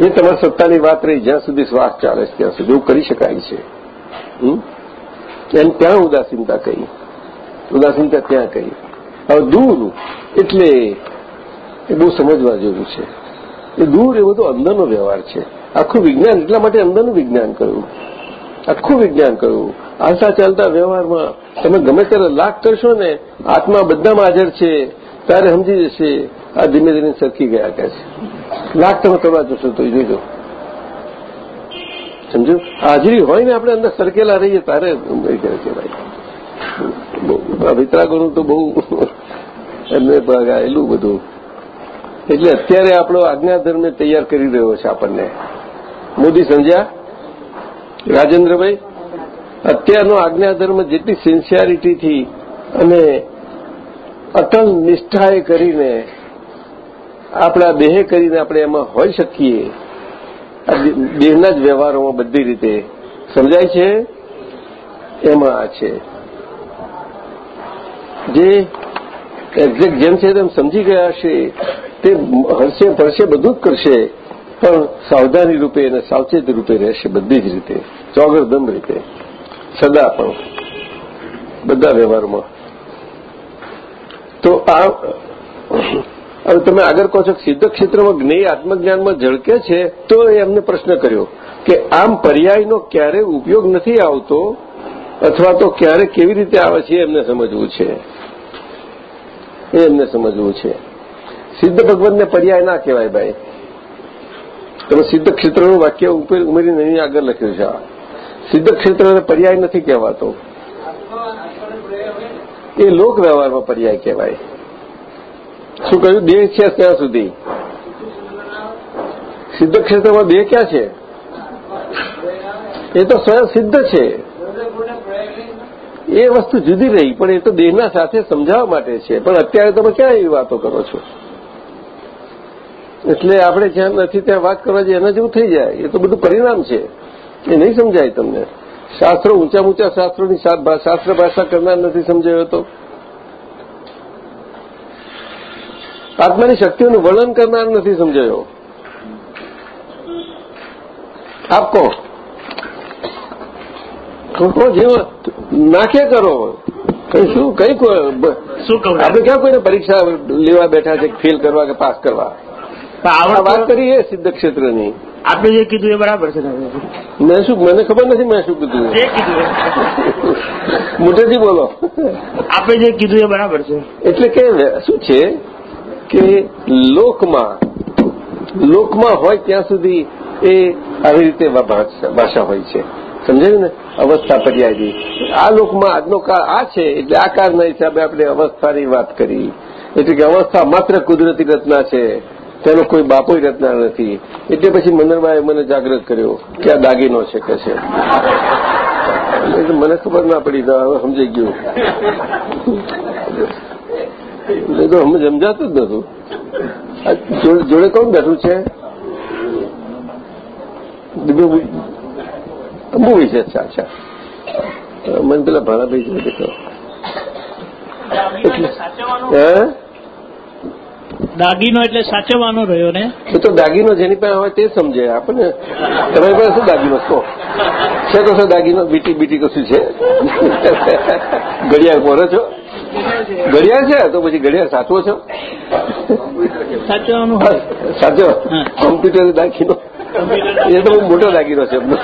એ તમારી સત્તાની વાત રહી, જ્યાં સુધી શ્વાસ ચાલે છે, ત્યાં સુધી કરી શકાય છે. એમ ત્યાં ઉદાસીનતા કહી. ઉદાસીનતા ત્યાં કહી. હવે દૂર, એટલે એ બહુ સમજવા જેવું છે. એ દૂર એ બધો અંદરનો વ્યવહાર છે. આખું વિજ્ઞાન, એટલા માટે અંદરનું વિજ્ઞાન કહ્યું. આખું વિજ્ઞાન કહ્યું. આશા ચાલતા વ્યવહારમાં તમે ગમે ત્યારે લાખ કરશો ને, આત્મા બધામાં હાજર છે, ત્યારે સમજી જશે, આ ધીમે ધીમે સરકી ગયા કે છે. લાખ તમે કરવા જશો તો જોઈજો સમજો? હાજરી હોય ને આપણે અંદર સરકેલા રહીએ, તારે કરે છે ભાઈ. વિતરાગોનું તો બહુ એમને ગાયેલું બધું. એટલે અત્યારે આપણો આજ્ઞાધર્મે તૈયાર કરી રહ્યો છે આપણને. મોદી સમજ્યા? રાજેન્દ્રભાઈ? અત્યારનો આજ્ઞાધર્મ જેટલી સિન્સિયારિટીથી અને અટલ નિષ્ઠાએ કરીને આપણા દેહે કરીને આપણે એમાં હોઈ શકીએ દેહના જ વ્યવહારોમાં બધી રીતે. સમજાય છે? એમાં આ છે. જે એક્ઝેક્ટ જેમ છે તેમ સમજી ગયા હશે, તે હરશે ફરશે બધું જ કરશે, પણ સાવધાની રૂપે અને સાવચેત રૂપે રહેશે બધી જ રીતે. ચોગરદમ રીતે. સદા પણ બધા વ્યવહારમાં. તો આ, હવે તમે આગળ કહો છો સિદ્ધ ક્ષેત્રમાં જ્ઞેય આત્મજ્ઞાનમાં ઝળકે છે, તો એમને પ્રશ્ન કર્યો કે આમ પર્યાયનો ક્યારે ઉપયોગ નથી આવતો અથવા તો ક્યારે કેવી રીતે આવે છે એમને સમજવું છે. એ એમને સમજવું છે. સિદ્ધ ભગવાનને પર્યાય ના કહેવાય ભાઈ. તમે સિદ્ધ ક્ષેત્રનું વાક્ય ઉમેરીને અહીં આગળ લખ્યું છે સિદ્ધ ક્ષેત્રને પર્યાય નથી કહેવાતો. એ લોક વ્યવહારમાં પર્યાય કહેવાય. શું કહ્યું? દેહ છે ત્યાં સુધી. સિદ્ધ ક્ષેત્રમાં દેહ ક્યાં છે? એ તો સ્વયં સિદ્ધ છે. એ વસ્તુ જુદી રહી, પણ એ તો દેહના સાથે સમજાવવા માટે છે. પણ અત્યારે તમે ક્યાં એવી વાતો કરો છો? એટલે આપણે જ્યાં નથી ત્યાં વાત કરવા જઈએ એના જેવું થઈ જાય. એ તો બધું પરિણામ છે. એ નહીં સમજાય તમને. શાસ્ત્રો ઊંચા ઊંચા શાસ્ત્રોની શાસ્ત્ર ભાષા કરનાર નથી સમજાયો તો? આત્માની શક્તિઓનું વર્ણન કરનાર નથી સમજાયો. આપ કહો જેવો નાખે કરો. કઈ શું કઈ શું કહું? આપણે ક્યાં કોઈને પરીક્ષા લેવા બેઠા છે ફેલ કરવા કે પાસ કરવા? આ વાત કરી એ સિદ્ધ ક્ષેત્રની આપણે જે કીધું એ બરાબર છે મેં શું મને ખબર નથી મેં શું કીધું. જે કીધું મોટેથી બોલો. આપણે જે કીધું એ બરાબર છે. એટલે કે શું છે કે લોકમાં લોકમાં હોય ત્યાં સુધી એ આવી રીતે ભાષા હોય છે. સમજાયું ને? અવસ્થા પર્યાયની. આ લોકમાં આજનો કાળ આ છે એટલે આ કાળના હિસાબે આપણે અવસ્થાની વાત કરી. એટલે કે અવસ્થા માત્ર કુદરતી રચના છે. તેનો કોઈ બાપોય રચના નથી. એટલે પછી મંદરબાએ મને જાગૃત કર્યો કે આ દાગીનો છે કે છે. મને ખબર ના પડી હવે સમજાઈ ગયું. એ તો અમે સમજાતું જ નતું જોડે કોણ બેઠું છે? મૂવી છે અચ્છા અચ્છા. મને પેલા ભાણાભાઈ જોડે એટલે હે? દાગીનો એટલે સાચવવાનો રહ્યો ને? એ તો દાગીનો જેની પાસે હોય તે સમજે આપણને તમારી પાસે શું દાગીનો? કહો. છે તો શું દાગીનો? બીટી બીટી કશું છે? ઘડિયાળ બોલો છો? ઘડિયાળ છે? તો પછી ઘડિયાળ સાચવો છો? સાચવવાનું હોય સાચો. કોમ્પ્યુટર દાખીનો એ તો બહુ મોટો દાગીનો છે. એમનો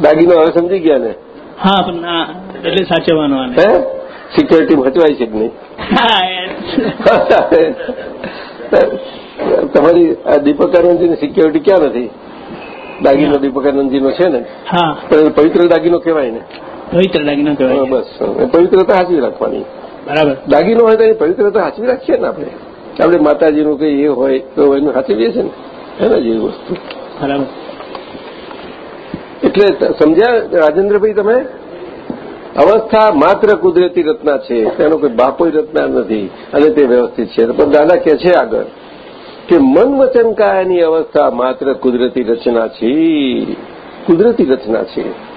દાગીનો હવે સમજી ગયા ને? હા પણ એટલે સાચવવાનો હે? સિક્યોરિટી ભચવાય છે કે નહીં? તમારી દીપકાનંદજી ની સિક્યોરિટી ક્યાં નથી? દાગીનો દીપકાનંદજીનો છે ને? હા. પણ પવિત્ર દાગીનો કહેવાય ને? પવિત્ર દાગીનો કહેવાય બસ. પવિત્રતા હાચવી રાખવાની. બરાબર. દાગીનો હોય તો એની પવિત્રતા હાચવી રાખીએ ને આપણે? આપણે માતાજીનું કઈ એ હોય તો એનું હાચવીએ છે ને? એના જેવી વસ્તુ. બરાબર. એટલે સમજ્યા રાજેન્દ્રભાઈ તમે? અવસ્થા માત્ર કુદરતી રચના છે. તેનો કોઈ બાપોય રચના નથી અને તે વ્યવસ્થિત છે. પણ દાદા કહે છે આગળ કે મન વચન અવસ્થા માત્ર કુદરતી રચના છે. કુદરતી રચના છે.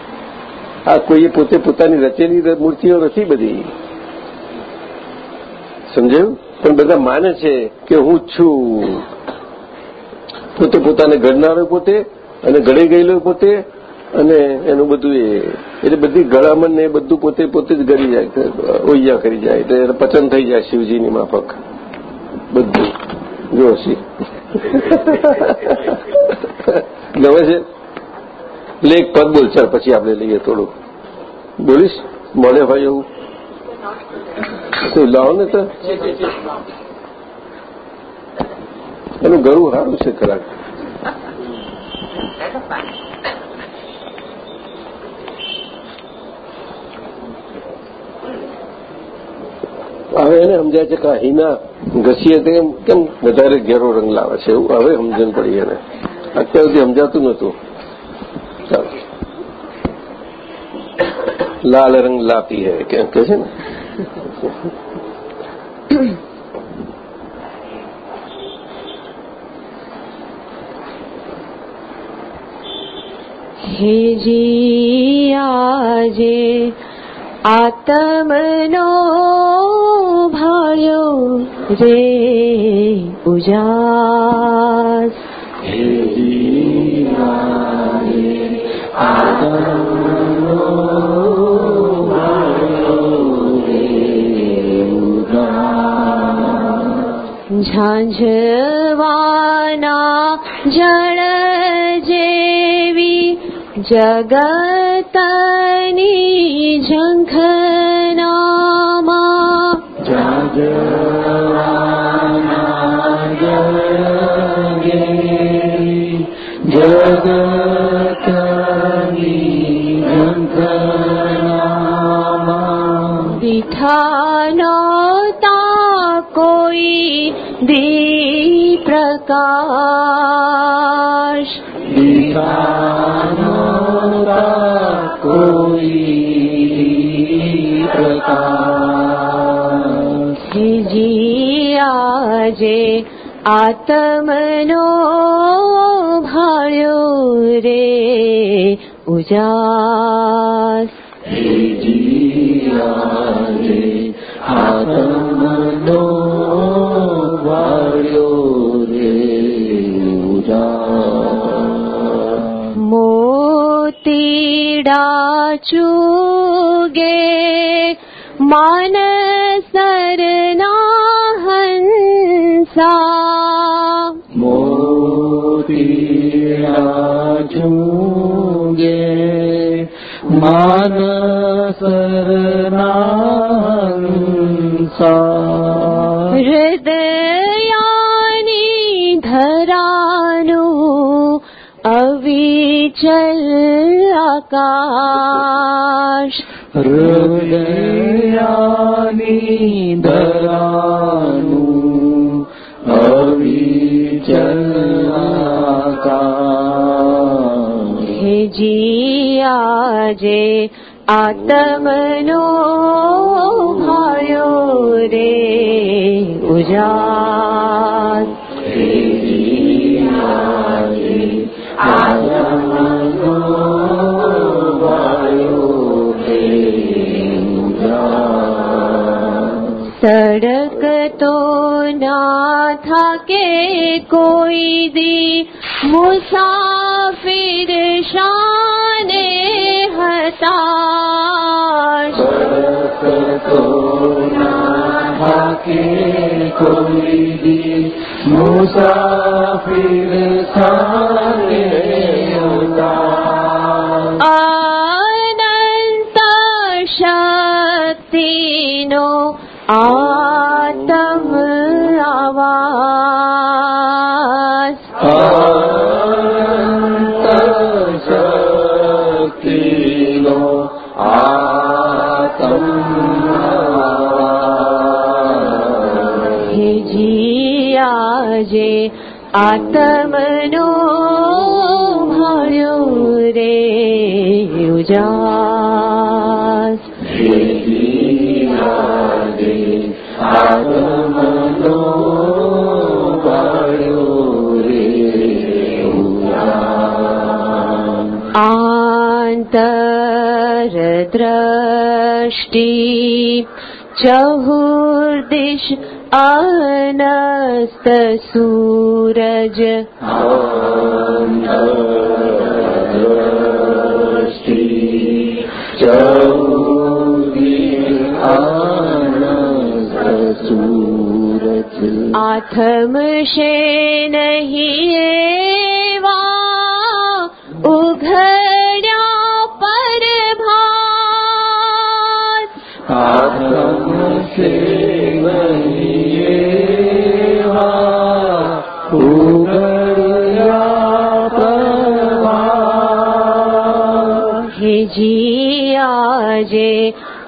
આ કોઈએ પોતે પોતાની રચેલી મૂર્તિઓ નથી બધી. સમજાયું? પણ બધા માને છે કે હું છું. પોતે પોતાને ઘડનારો પોતે અને ઘડી ગયેલો પોતે અને એનું બધું એ, એટલે બધી ગળામણ ને એ બધું પોતે પોતે જ ગળી જાય ઓયા કરી જાય, એટલે પચન થઈ જાય શિવજીની માફક. બધું. જો ગમે છે? એટલે એક પદ બોલ, ચાલ, પછી આપણે લઈએ થોડું બોલીશ? મળે ભાઈ એવું? શું, લાવો ને તો. એનું ગળું સારું છે ખરાક હવે એને સમજાય છે કે આ હિના ઘસીએ તે કેમ વધારે ઘેરો રંગ લાવે છે એવું? હવે સમજણ પડી એને. અત્યાર સુધી સમજાતું નતું ચાલો. લાલ રંગ લાપી હે કેમ કે છે ને? હેજી આજે આત્મનો ભાળ્યો રે ઉજાસ ઝાંઝવાના જળ જેવી જગતની ઝંખનામાં દીઠાનો તા કોઈ દી પ્રકાશ જી આત્મનો ભાળ્યો રે ઉજાસ મોતીડા ચુગે માનસરના હંસા આકાશ હૃદયાની ધરાનું અવિચલ હેજી આજે આત્મનો ભાળ્યો રે सड़क तो ना था के कोई दी मुसाफिर शान हताश। तो ना था के कोई दी मुसाफिर शान આવાસ અનંત શક્તિનો આતમ હે જીયાજે આત્મનો ભળ્યો રે ઉજાસ દ્રષ્ટિ ચહુર્દિશ આનસ્ત સૂરજ આથમ શે નહીં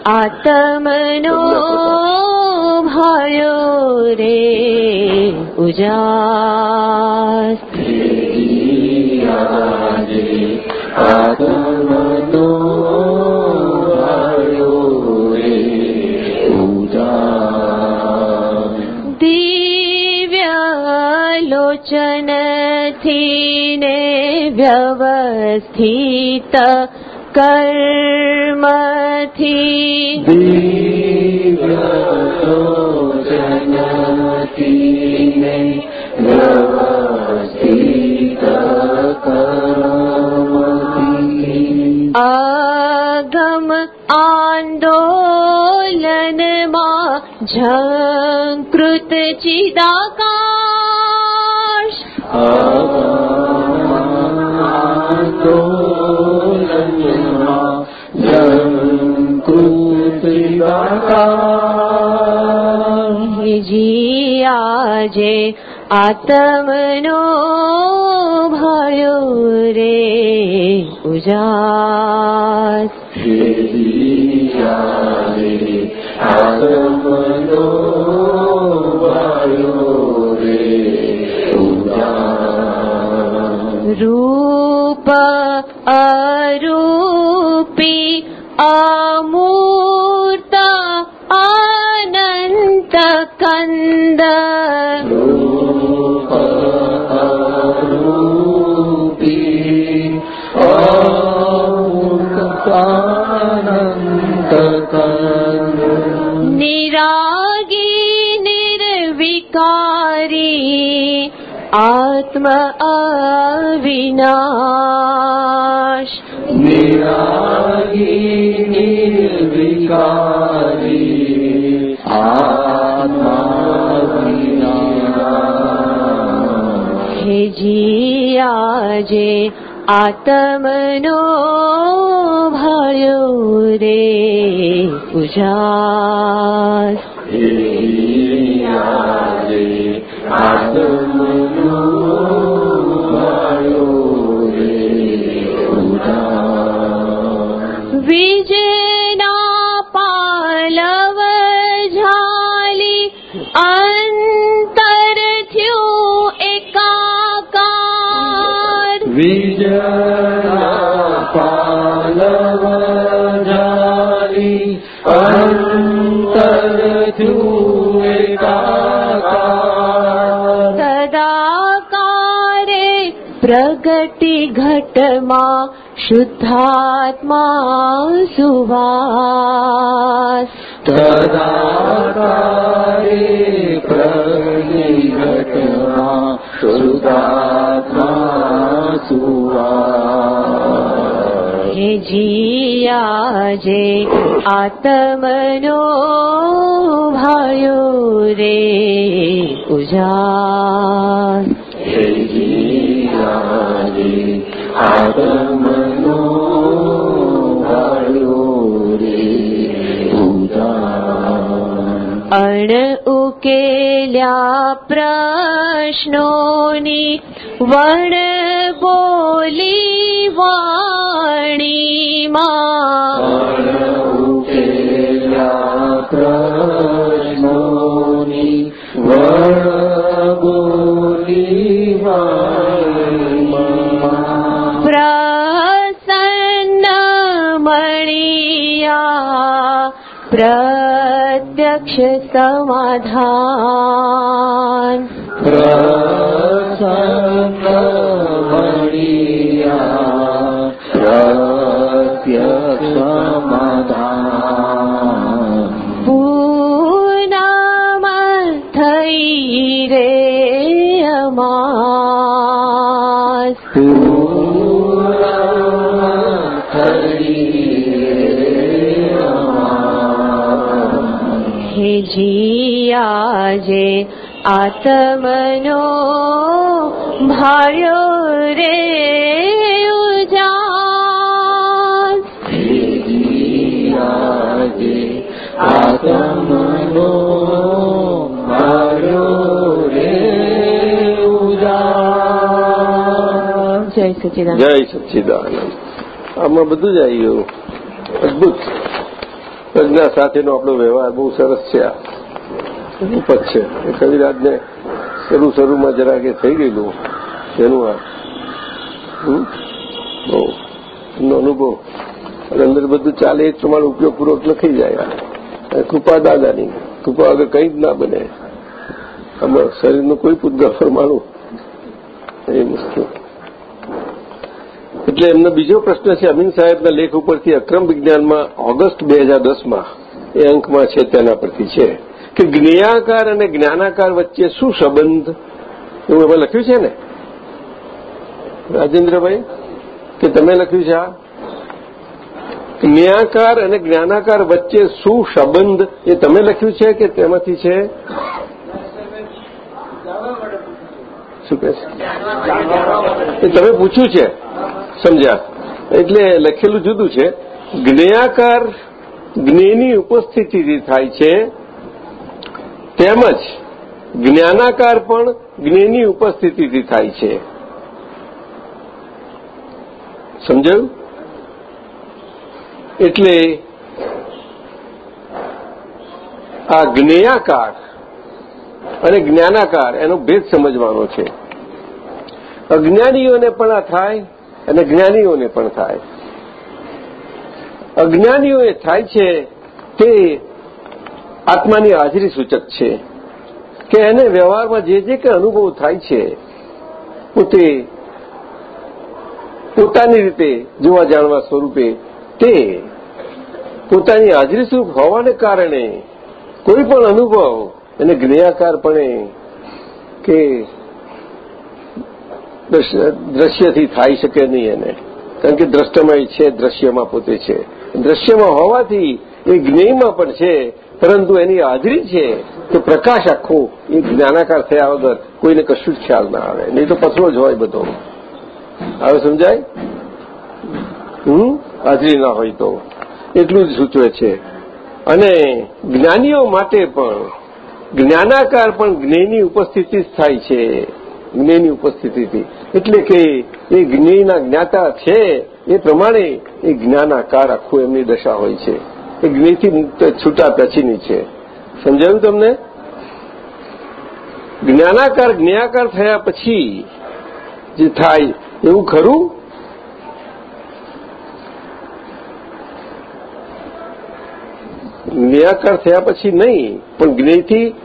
આત્મનો ભયો રે ઉજાસ આત્મનો ભાળ્યો રે ઉજાસ દિવ્ય લોચનથી વ્યવસ્થિત કર્મથી કર્મથી અગમ આંદોલનમાં ઝંકૃત ચિદાકાશ. આંદોલનમાં જીયાજે આત્મનો ભયો રે ઉજાસ. આત્મનો વાયો રે ઉદાર રૂપ જીયાજે આત્મનો ભળ્યો રે ઉજાસ ઘટમાં શુદ્ધાત્મા સુવાસ તદાકારે हे શુદ્ધાત્મા जे હે જીયા જે આત્મનો ભાયો રે ઉજાસ આત્મનો ઉકેલ્યા પ્રશ્નોની વણ બોલી વાણીમાં પ્રશ્નોની વણબોલી વાણીમાં પ્રસન્ન મણિયા પ્રત્યક્ષ સમાધાન પ્રસન્ન મણિયા પ્રત્યક્ષ સમાધાન જીયા જે આત્મનો ભાર્યો રે ઉજાસ. આત્મનો ભાર્યો રે ઉજાસ. જય સચિદાન જય સચ્ચિદાનંદ આમાં બધું જ આવી ગયું. અદભુત. પ્રજ્ઞા સાથેનો આપણો વ્યવહાર બહુ સરસ છે આ. રૂપક છે. એ કવિરાજને શરૂ શરૂમાં જરા કે થઈ ગયેલું. એનું આ? બહુ એમનો અનુભવ. અને અંદર બધું ચાલે એ જ પ્રમાણે ઉપયોગપૂર્વક લખી જાય. કૃપા દાદાની, કૃપા વગર કંઈ જ ના બને. આમાં શરીરનું કોઈ પૂતગલ ફરમાણું એ મુશ્કેલ એટલે એમનો બીજો પ્રશ્ન છે, અમીન સાહેબના લેખ ઉપરથી અક્રમ વિજ્ઞાનમાં ઓગસ્ટ બે હજાર દસમાં એ અંકમાં છે તેના પરથી છે. કે જ્ઞેયાકાર અને જ્ઞાનાકાર વચ્ચે શું સંબંધ? એવું એમાં લખ્યું છે ને? રાજેન્દ્રભાઈ, કે તમે લખ્યું છે આ? જ્ઞાકાર અને જ્ઞાનાકાર વચ્ચે શું સંબંધ? એ તમે લખ્યું છે કે તેમાંથી છે? શું કહે છે? એ તમે પૂછ્યું છે, સમજ્યા? એટલે લખેલું જુદું છે. જ્ઞેયાકાર જ્ઞેની ઉપસ્થિતિથી થાય છે તેમજ જ્ઞાનાકાર પણ જ્ઞેની ઉપસ્થિતિથી થાય છે. સમજાયું? એટલે આ જ્ઞેયાકાર અને જ્ઞાનાકાર એનો ભેદ સમજવાનો છે. અજ્ઞાનીઓને પણ આ થાય અને જ્ઞાનીઓને પણ થાય. અજ્ઞાનીઓએ થાય છે તે આત્માની હાજરી સૂચક છે કે એને વ્યવહારમાં જે જે કંઈ અનુભવ થાય છે પોતે પોતાની રીતે જોવા જાણવા સ્વરૂપે તે પોતાની હાજરી સ્વરૂપ હોવાને કારણે કોઈ પણ અનુભવ એને જ્ઞેયાકારપણે કે દ્રશ્યથી થઈ શકે નહીં એને. કારણ કે દ્રષ્ટમય છે, દ્રશ્યમાં પોતે છે. દ્રશ્યમાં હોવાથી એ જ્ઞેયમાં પણ છે પરંતુ એની હાજરી છે તો પ્રકાશ આખો એ જ્ઞાનાકાર થયા વગર કોઈને કશું જ ખ્યાલ ના આવે. નહીં તો પથરો જ હોય બધો. હવે સમજાય? હમ? હાજરી ના હોય તો. એટલું જ સૂચવે છે. અને જ્ઞાનીઓ માટે પણ, જ્ઞાનાકાર પણ જ્ઞેયની ઉપસ્થિતિ જ થાય છે. જ્ઞેયની ઉપસ્થિતિથી એટલે કે એ જ્ઞેયના જ્ઞાતા છે એ પ્રમાણે એ જ્ઞાનાકાર આખું એમની દશા હોય છે. એ જ્ઞેયથી મુક્ત છૂટા પછીની છે. સમજાયું તમને? જ્ઞાનાકાર જ્ઞાકાર થયા પછી જે થાય, એવું ખરું? જ્ઞાકાર થયા પછી નહીં, પણ જ્ઞેયથી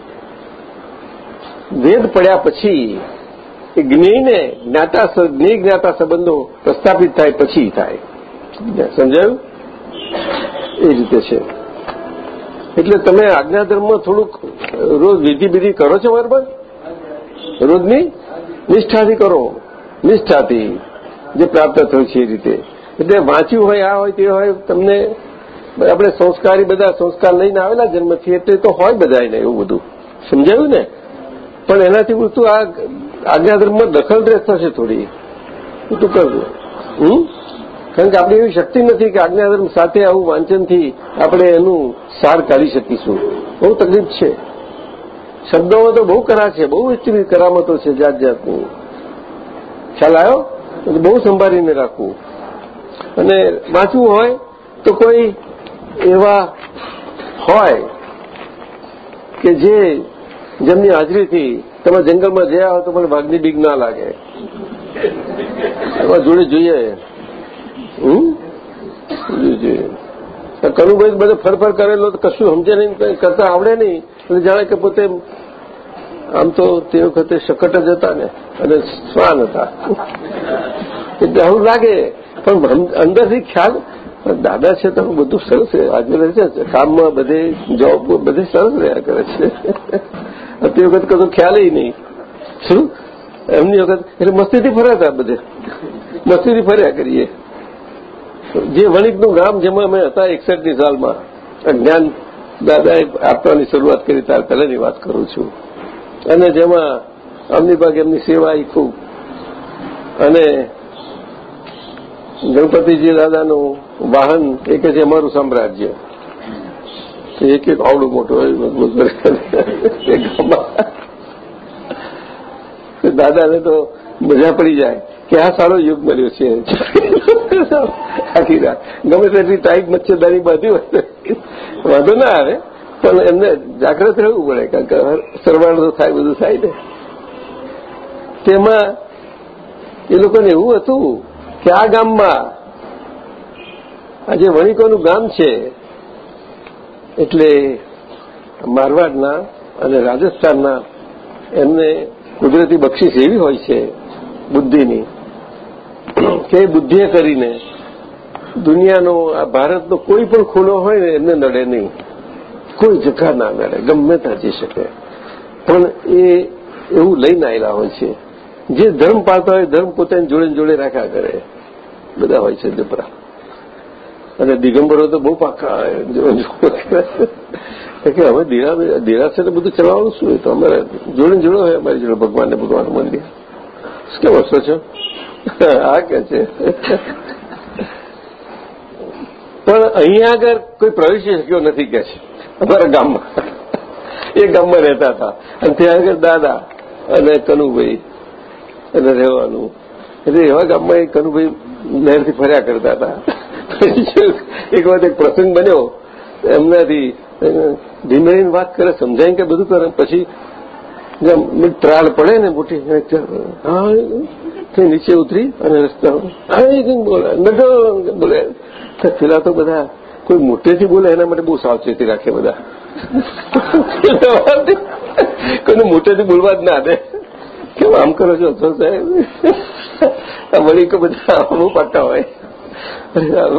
વેદ પડ્યા પછી એ જ્ઞેયને જ્ઞાતા જ્ઞેય જ્ઞાતા સંબંધો પ્રસ્થાપિત થાય, પછી થાય. સમજાયું? એ રીતે છે. એટલે તમે આજ્ઞાધર્મમાં થોડુંક રોજ વિધિ વિધિ કરો છો બરાબર રોજની? નિષ્ઠાથી કરો. નિષ્ઠાથી, જે પ્રાપ્ત થયું છે એ રીતે. એટલે વાંચ્યું હોય, આ હોય, તે હોય, તમને આપણે સંસ્કારી બધા સંસ્કાર લઈને આવેલા જન્મથી, એટલે તો હોય બધા એને એવું બધું. સમજાયું ને? પણ એનાથી પૂરતું આ આજ્ઞાધર્મમાં દખલ થશે થોડી. તું કરજો હમ? કારણ કે આપણી એવી શક્તિ નથી કે આજ્ઞાધર્મ સાથે આવું વાંચનથી આપણે એનું સાર કાઢી શકીશું. બહુ તકલીફ છે. શબ્દોમાં તો બહુ કરા છે, બહુ વિસ્તૃત કરામતો છે જાત જાતની ખ્યાલ આવ્યો? બહુ સંભાળીને રાખવું. અને વાંચવું હોય તો કોઈ એવા હોય કે જે જેમની હાજરીથી તમે જંગલમાં ગયા હોય તો મને ભાગની બીક ના લાગે. એમાં જોડે જોઈએ. જોઈએ કનુભાઈ બધો ફરફર કરેલો તો કશું સમજે નહીં કરતા આવડે નહીં. અને જાણે કે પોતે આમ તો તે વખતે શકટ જ હતા ને, અને શ્વાન હતા. એટલે આવું લાગે. પણ અંદરથી ખ્યાલ દાદા છે તો બધું સરસ આજે રહે છે કામમાં બધે જોબ બધે સરસ રહ્યા કરે છે. તે વખત કદો ખ્યાલ નહીં. શું? એમની વખત, એટલે મસ્તીથી ફર્યા હતા બધે. મસ્તીથી ફર્યા કરીએ. જે વણિકનું ગામ જેમાં અમે હતા એકસઠની સાલમાં જ્ઞાન દાદાએ આપવાની શરૂઆત કરી ત્યાર પહેલાની વાત કરું છું. અને જેમાં અમની ભાગ એમની સેવા એ ખૂબ. અને ગણપતિજી દાદાનું વાહન એ કે છે અમારું સામ્રાજ્ય. એક એક આવડું મોટું દાદાને તો મજા પડી જાય કે આ સારો યુગ મળ્યો છે. આખી રાત. ગમે તેટલી ટાઈટ મચ્છરદારી બાંધી હોય વાંધો ના આવે. પણ એમને જાગ્રત રહેવું પડે, કારણ કે સરવાળો થાય, બધું થાય ને. તેમાં એ લોકોને એવું હતું કે આ ગામમાં આ જે વણિકોનું ગામ છે. એટલે મારવાડના અને રાજસ્થાનના એમને કુદરતી બક્ષિસ એવી હોય છે, બુદ્ધિની. કે બુદ્ધિએ કરીને દુનિયાનો આ ભારતનો કોઈ પણ ખૂણો હોય ને એમને નડે નહીં. કોઈ જગા ના નડે, ગમે ત્યાં શકે. પણ એ એવું લઈને આવેલા હોય છે. જે ધર્મ પાળતા હોય, ધર્મ પોતાની જોડે જોડે રાખ્યા કરે. બધા હોય છે જબરા અને દિગંબરો તો બહુ પાકા કે હવે દેરાસર બધું ચલાવવાનું શું તો અમારે જોડે જોડે હોય અમારી જોડે ભગવાનને ભગવાન મંદિર. કેમ હસો છો? હા કે છે. પણ અહીંયા આગળ કોઈ પ્રવેશી શક્યો નથી કે છે. અમારા ગામમાં. એ ગામમાં રહેતા હતા. અને ત્યાં આગળ દાદા અને કનુભાઈ અને રહેવાનું. એટલે એવા ગામમાં એ કનુભાઈ નહેરથી ફર્યા કરતા હતા. એક વાત એક પ્રસંગ બન્યો. એમનાથી ધીમે વાત કરે, સમજાય કે બધું કરે. પછી ત્રાળ પડે ને મોટી નીચે ઉતરી અને રસ્તા બોલે બોલે પેલા તો બધા કોઈ મોટેથી બોલે એના માટે બહુ સાવચેતી રાખે બધા કોઈને મોટેથી બોલવા જ ના દે કેમ આમ કરો છો અફસર સાહેબ વળી કે બધા આવું પાટા હોય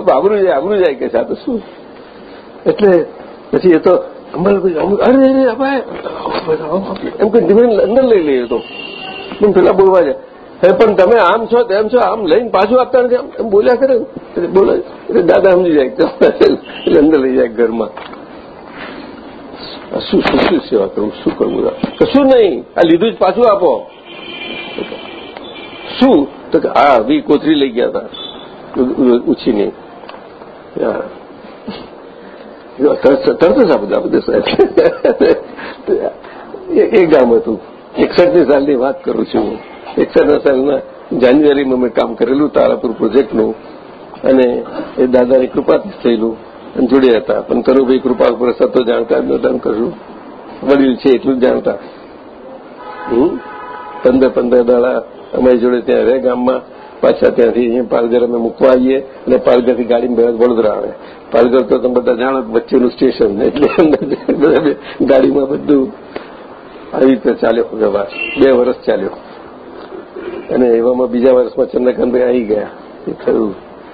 આબરું જાય આબરું જાય કે તો શું એટલે પછી એ તો અમારે અરે અરે અપાય એમ કે ધીમે અંદર લઈ લઈએ તો પેલા બોલવા જાય હે, પણ તમે આમ છો તેમ છો, આમ લઈને પાછું આપતા નથી. એમ બોલ્યા કરે. બોલે, એટલે દાદા સમજી જાય અંદર લઈ જાય ઘરમાં. શું શું શું સેવા કરું? શું કરવું કશું નહીં. આ લીધું જ પાછું આપો. શું? તો કે આ વી કોથરી લઈ ગયા હતા. ઉછીની. તરત જ આ બધા બધા સાહેબ. એ ગામ હતું. એકસઠની સાલની વાત કરું છું હું. એકસઠના સાલના જાન્યુઆરીમાં મેં કામ કરેલું, તારાપુર પ્રોજેક્ટનું. અને એ દાદાની કૃપાથી થયેલું. અને જોડે હતા. પણ કનુભાઈ કૃપા ઉપર સતો જાણતા જ નતા કશું વડીલ છે એટલું જ જાણતા. પંદર પંદર દાડા અમારી જોડે ત્યાં રહે ગામમાં. પાછા ત્યાંથી અહીંયા પાલઘર અમે મૂકવા આવીએ અને પાલઘરથી ગાડીમાં વડોદરા આવે. પાલઘર તો તમે બધા જાણો વચ્ચેનું સ્ટેશન એટલે ગાડીમાં બધું આવી રીતે ચાલ્યો વ્યવહાર. બે વર્ષ ચાલ્યો. અને એવામાં બીજા વર્ષમાં ચંદ્રકાંતભાઈ આવી ગયા. એ થયું.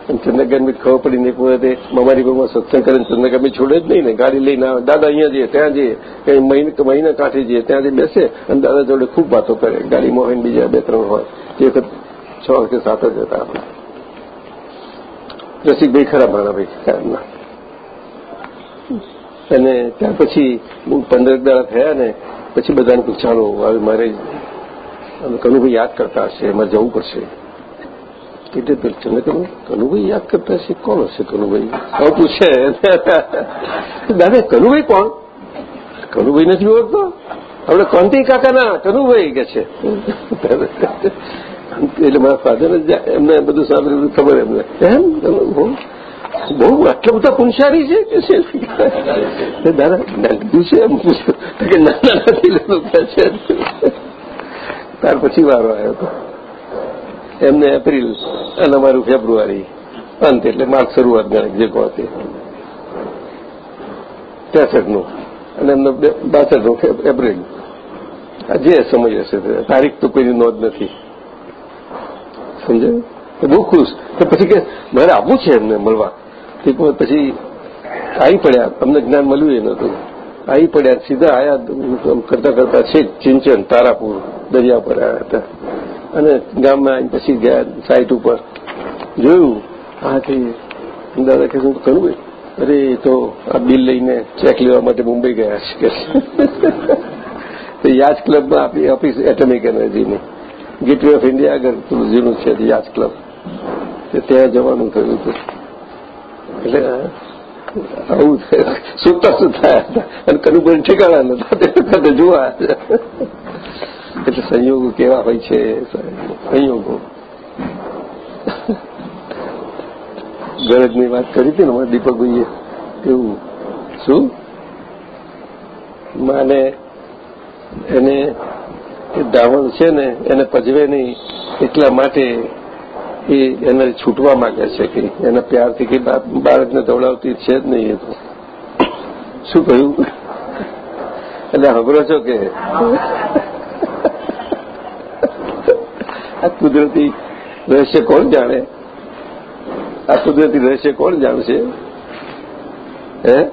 અને ચંદ્રકાંતભાઈ ખબર પડી ને એક વખતે મમારી ભાગમાં સત્સંગ કરીને ચંદ્રકાંતભાઈ છોડે જ નહીં ને. ગાડી લઈને દાદા અહીંયા જઈએ, ત્યાં જઈએ. કઈ મહિને કાંઠે જઈએ, ત્યાં જઈ બેસે. અને દાદા જોડે ખૂબ વાતો કરે. ગાડીમાં હોય ને બીજા બે ત્રણ હોય. એ વખત છ કે સાત જ હતા આપણે. રસિકભાઈ ખરા માણાભાઈ કારના અને ત્યાર પછી પંદર દાડા થયા ને, પછી બધાને પૂછાણું, હવે મારે અમે કનુભાઈ યાદ કરતા હશે, એમાં જવું પડશે. કેટલે પેલું તમે કનુભાઈ યાદ કરતા હશે? કોણ હશે કનુભાઈ? હવે પૂછે. દાદા, કનુભાઈ કોણ? કનુભાઈ નથી ઓળખતો? આપણે કોંતી કાકાના કનુભાઈ કે છે. એટલે મારા ફાધર જ એમને બધું સાંભળ્યું ખબર એમને. એમ? બહુ? આટલા બધા પુંસારી છે કે છે? દાદા નગદું છે એમ પૂછ્યું કે નાના નથી કે છે? ત્યાર પછી વારો આવ્યો હતો. એમને એપ્રિલ અને અમારું ફેબ્રુઆરી અંત એટલે માર્ચ શરૂઆત ગણે જે કહો તે. ત્રેસઠનું. અને એમનો બાસઠનું એપ્રિલ. જે સમય હશે તારીખ તો કોઈની નોંધ નથી. સમજાયું? બહુ ખુશ. તો પછી કે, મારે આવવું છે એમને મળવા. પછી આવી પડ્યા. અમને જ્ઞાન મળ્યું એ નહોતું. આવી પડ્યા સીધા આયા કરતા કરતા છે ચિંચન, તારાપુર, દરિયા પર આવ્યા હતા. અને ગામમાં આવીને પછી ગયા સાઈટ ઉપર. જોયું, હા થઈ દાદા કે શું કરવું અરે તો આ બિલ લઈને ચેક લેવા માટે મુંબઈ ગયા છે. કે યાચ ક્લબમાં આપણી ઓફિસ એટમિક એનર્જીની ગેટવે ઓફ ઇન્ડિયા આગળ જૂનું છે યાચ ક્લબ ત્યાં જવાનું થયું હતું. એટલે આવું સુતા સુતા અને કનુભાઈ ઠેકાણા નતા તે જોવા એટલે સંયોગો કેવા હોય છે સંયોગો ગરજની વાત કરી હતી ને મને દીપકભાઈએ કેવું શું? માને એને ધાવણ છે ને, એને પજવે નહીં, એટલા માટે એ એને છૂટવા માંગે છે કે એના પ્યારથી કે બાળકને દોડાવતી છે જ નહીં એ તો. શું કહ્યું? એટલે હગરો છો કે? આ કુદરતી રહસ્ય કોણ જાણે? આ કુદરતી રહસ્ય કોણ જાણશે? હે?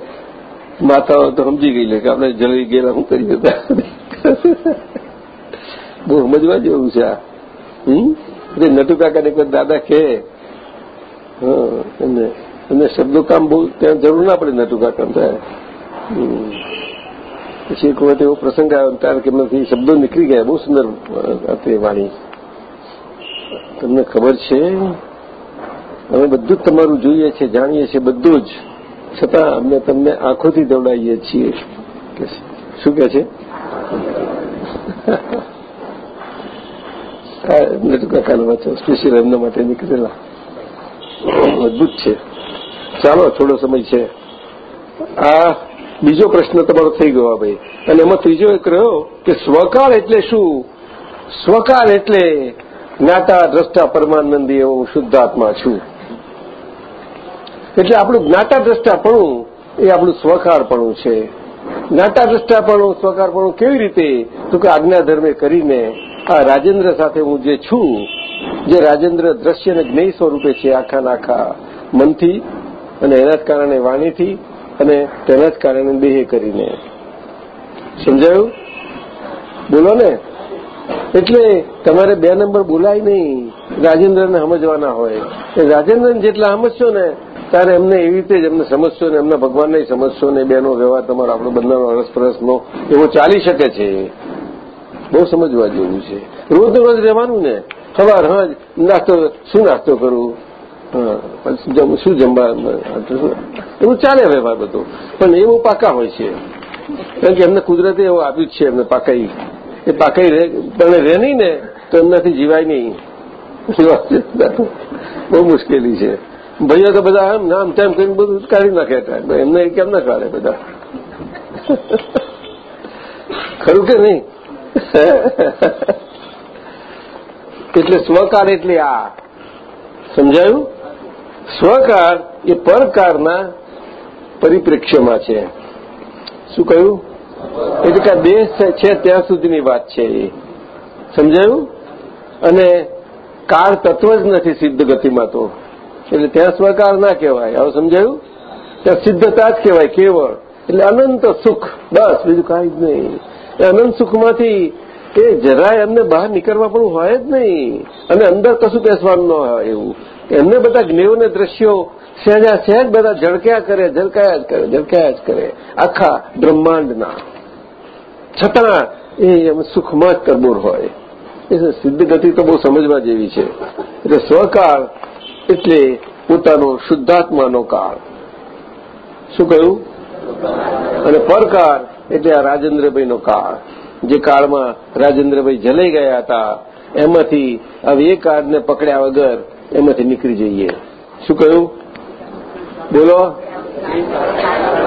માતાઓ તો સમજી ગઈ કે આપણે જળી ગયેલા શું કરીએ? બહુ સમજવા જેવું છે આ. હમ? એટલે નટુ કાકાને કોઈ દાદા કે એમને એમને શબ્દો કામ બહુ, ત્યાં જરૂર ના પડે નટુ કાકા થાય. પછી એક વખત એવો પ્રસંગ આવ્યો ત્યારે કે એમનાથી શબ્દો નીકળી ગયા, બહુ સુંદર હતી વાણી. તમને ખબર છે, અમે બધું જ તમારું જોઈએ છીએ જાણીએ છીએ, બધું જ. છતાં અમે તમને આંખોથી દવડાવીએ છીએ. શું કે છે? કાકાના વાંચો. સ્પેશિયલ એમના માટે નીકળેલા. અદભુત છે. ચાલો, થોડો સમય છે. આ બીજો પ્રશ્ન તમારો થઈ ગયો ભાઈ. અને એમાં ત્રીજો એક રહ્યો કે સ્વકાળ એટલે શું? સ્વકાળ એટલે જ્ઞાતા, દ્રષ્ટા, પરમાનંદી એવો હું શુદ્ધાત્મા છું. એટલે આપણું જ્ઞાતા દ્રષ્ટાપણું એ આપણું સ્વકાળપણું છે. જ્ઞાતા, દ્રષ્ટાપણું સ્વકારપણું કેવી રીતે? તો કે આજ્ઞાધર્મે કરીને આ રાજેન્દ્ર સાથે હું જે છું, જે રાજેન્દ્ર દ્રશ્ય જ્ઞેય સ્વરૂપે છે આખા નાખા મનથી અને એના જ કારણે વાણીથી અને તેના જ કારણે દેહે કરીને. સમજાયું? બોલો ને. એટલે તમારે બે નંબર બોલાય નહીં. રાજેન્દ્રને સમજવાના હોય. રાજેન્દ્રને જેટલા સમજશો ને ત્યારે એમને એવી રીતે જ એમને સમજશો ને, એમના ભગવાનને સમજશો ને, બેનો વ્યવહાર તમારો આપણો બંનેનો અરસપરસનો એવો ચાલી શકે છે. બહુ સમજવા જેવું છે. રોજ રોજ રહેવાનું ને. સવાર હા નાસ્તો, શું નાસ્તો કરું? શું જમવા? એવું ચાલે વ્યવહાર બધો. પણ એવું પાકા હોય છે. કારણ કે એમને કુદરતે એવું આપ્યું જ છે, એમને પાકાઈ. એ પાકાઈ પણ રહે નહીં ને, તો એમનાથી જીવાય નહીં. બહુ મુશ્કેલી છે. ભાઈઓ તો બધા આમ નામ તેમ કરીને બધું કાઢી નાખે એમને કેમ ના કાઢે બધા? ખરું કે નહીં? એટલે સ્વકાર એટલે આ. સમજાયું? સ્વકાર એ પરકારના પરિપ્રેક્ષ્યમાં છે. શું કહ્યું? એટલે કે દેશ છે ત્યાં સુધીની વાત છે એ. સમજાયું? અને કાળ તત્વ જ નથી સિદ્ધ ગતિમાં તો. એટલે ત્યાં સ્વકાર ના કહેવાય. હવે સમજાયું? ત્યાં સિદ્ધતા જ કહેવાય, કેવળ. એટલે અનંત સુખ. બસ, બીજું કાંઈ જ નહીં. એ અનંત સુખમાંથી એ જરાય એમને બહાર નીકળવા પણ હોય જ નહીં. અને અંદર કશું બેસવાનું ન હોય એવું. એમને બધા જ્ઞેવને દ્રશ્યો સહેજા સહેજ બધા ઝળક્યા કરે, ઝળકાયા જ કરે, ઝળકાયા જ કરે. આખા બ્રહ્માંડના. છતાં એ એમ સુખમાં જ તરબોર હોય. એટલે સિદ્ધ ગતિ તો બહુ સમજવા જેવી છે. એટલે સ્વકાળ એટલે પોતાનો શુદ્ધાત્માનો કાળ. શું કહ્યું? અને પરકાર એટલે આ રાજેન્દ્રભાઈનો કાળ. જે કાળમાં રાજેન્દ્રભાઈ જલાઈ ગયા હતા, એમાંથી હવે એ કાળને પકડ્યા વગર એમાંથી નીકળી જઈએ. શું કહ્યું? બોલો.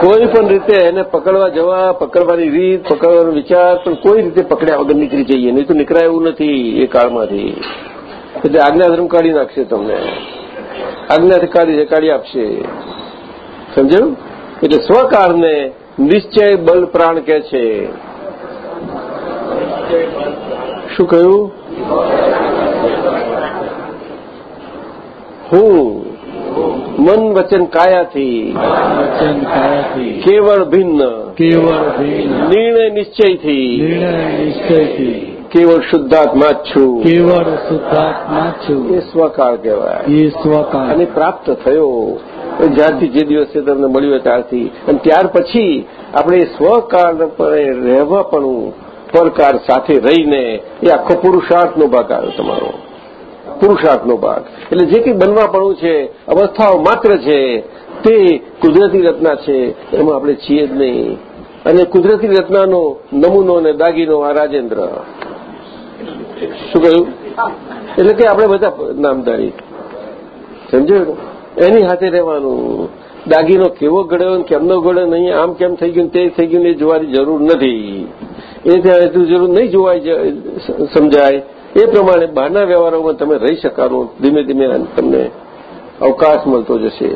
કોઈ પણ રીતે એને પકડવા જવા, પકડવાની રીત, પકડવાનો વિચાર પણ કોઈ રીતે પકડ્યા વગર નીકળી જઈએ. નહીં તો નીકળાય એવું નથી એ કાળમાંથી. એટલે આજ્ઞાધર્મ કાઢી નાખશે તમને. આજ્ઞાથી કાઢી કાઢી આપશે. સમજાયું? એટલે સ્વકારને નિશ્ચય બલ પ્રાણ કે છે. શું કહ્યું? હું મન વચન કાયાથી કેવળ ભિન્ન કેવળ નિર્ણય નિશ્ચયથી નિર્ણય નિશ્ચયથી કેવળ શુદ્ધાત્મા જ છું. કેવળ શુદ્ધાત્મા છું. એ સ્વકાળ કહેવાય. એ સ્વકાળ અને પ્રાપ્ત થયો. જ્યારથી જે દિવસે તમને મળ્યું હોય ત્યારથી. અને ત્યાર પછી આપણે સ્વકાળ પર રહેવાપણું પરકાર સાથે રહીને એ આખો પુરુષાર્થનો ભાગ આવ્યો તમારો. પુરુષાર્થનો ભાગ. એટલે જે કંઈ બનવાપણું છે અવસ્થાઓ માત્ર છે તે કુદરતી રચના છે એમાં આપણે છીએ જ નહીં. અને કુદરતી રચનાનો નમૂનો અને દાગીનો આ રાજેન્દ્ર. શું કહ્યું? એટલે કે આપણે બધા નામદારી. સમજાયું એની હાથે રહેવાનું. દાગીનો કેવો ગળ્યો કેમનો ગળ્યો નહીં, આમ કેમ થઈ ગયું તે થઈ ગયું એ જોવાની જરૂર નથી. એ ત્યાં જરૂર નહીં જોવાય સમજાય. એ પ્રમાણે બહારના વ્યવહારોમાં તમે રહી શકારો. ધીમે ધીમે તમને અવકાશ મળતો જશે.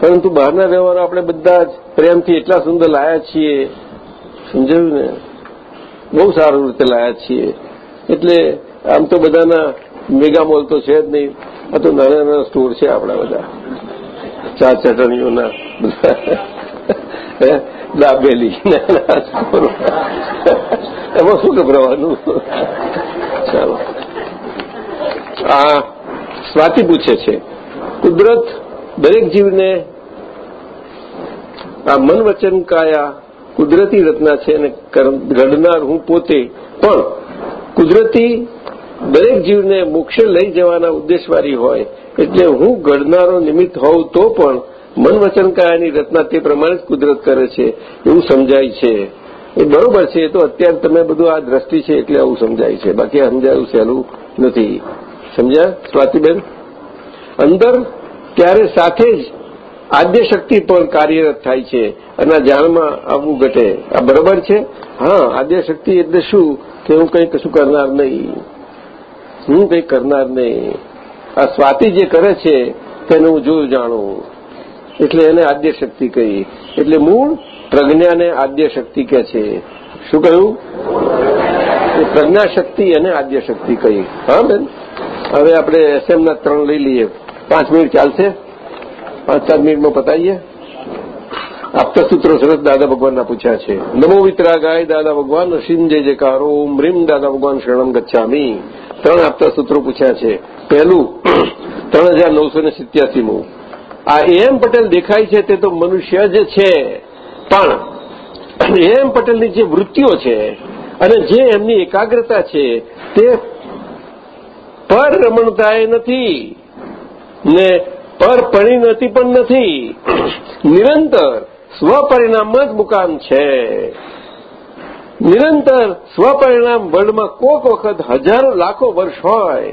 પરંતુ બહારના વ્યવહારો આપણે બધા જ પ્રેમથી એટલા સુંદર લાયા છીએ. સમજાયું ને? બહુ સારું રીતે લાયા છીએ. એટલે આમ તો બધાના મેગા મોલ તો છે જ નહીં. આ તો નાના નાના સ્ટોર છે આપણા બધા. ચા ચટણીઓના બધા. એમાં શું ગભરાવાનું? ચાલો. આ સ્વાતિ પૂછે છે, કુદરત દરેક જીવને આ મન વચન કાયા કુદરતી રચના છે અને ઘડનાર હું પોતે, પણ કુદરતી દરેક જીવને મોક્ષે લઈ જવાના ઉદ્દેશવાળી હોય, એટલે હું ઘડનારો નિમિત્ત હોઉં તો પણ મન વચન રચના તે પ્રમાણે જ કુદરત કરે છે, એવું સમજાય છે. એ બરોબર છે તો અત્યારે તમે બધું આ દ્રષ્ટિ છે એટલે આવું સમજાય છે. બાકી સમજાયું સહેલું નથી. સમજ્યા, સ્વાતિબેન? અંદર ત્યારે સાથે જ આદ્ય શક્તિ પણ કાર્યરત થાય છે અને જાણમાં આવવું ઘટે. આ બરોબર છે? હા આદ્ય શક્તિ એટલે શું? કે હું કંઈ કશું કરનાર નહીં. હું કંઈ કરનાર નહીં. આ સ્વાતિ જે કરે છે, તેને હું જોયું જાણું. એટલે એને આદ્ય શક્તિ કહી. એટલે મૂળ પ્રજ્ઞાને આદ્ય શક્તિ કહે છે. શું કહ્યું? પ્રજ્ઞા શક્તિ અને આદ્ય શક્તિ કહી. હા, બેન? હવે આપણે એસએમના ત્રણ લઈ લઈએ. પાંચ મિનિટ ચાલશે? પાંચ ચાર મિનિટમાં પતાવીએ? આપતા સૂત્રો સરસ દાદા ભગવાનના પૂછ્યા છે. નમો વિતરાગાય દાદા ભગવાન અસીમ જય જયકારો, ઓમ દાદા ભગવાન શરણમ ગચ્છામી. ત્રણ આપતા સૂત્રો પૂછ્યા છે. પહેલું, ત્રણ હજાર નવસો ને સિત્યાસીમું. આ એમ પટેલ દેખાય છે તે તો મનુષ્ય જ છે. પણ, એમ પટેલની જે વૃત્તિઓ છે અને જે એમની એકાગ્રતા છે તે પર રમણતાએ નથી ને પર પરિણતિ પણ નથી. નિરંતર સ્વપરિણામમાં જ મુકામ છે. નિરંતર સ્વપરિણામ વર્લ્ડમાં કોક વખત હજારો લાખો વર્ષ હોય,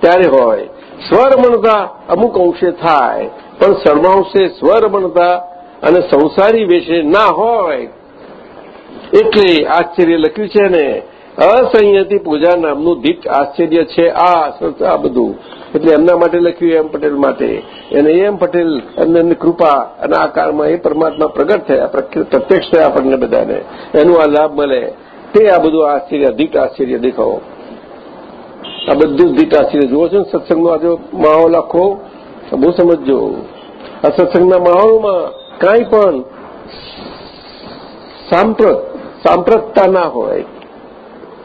ત્યારે હોય. સ્વરમણતા અમુક અંશે થાય, પણ સર્વાંશે સ્વરમણતા અને સંસારી વેશે ના હોય. એટલે આશ્ચર્ય લખ્યું છે ને, અસંયતી પૂજા નામનું દીપ આશ્ચર્ય છે આ બધું. એટલે એમના માટે લખ્યું એમ પટેલ માટે. અને એમ પટેલ અને એમની કૃપા અને આ કાળમાં એ પરમાત્મા પ્રગટ થયા પ્રત્યક્ષ થયા આપણને બધાને. એનો આ લાભ મળે. તે આ બધું આશ્ચર્ય અધિક આશ્ચર્ય દેખાવો. આ બધું દીટ આશ્ચર્ય. જુઓ છો ને સત્સંગનો આજે માહોલ આખો બહુ સમજજો. આ સત્સંગના માહોલમાં કાંઈ પણ સાંપ્રત, સાંપ્રતતા ના હોય.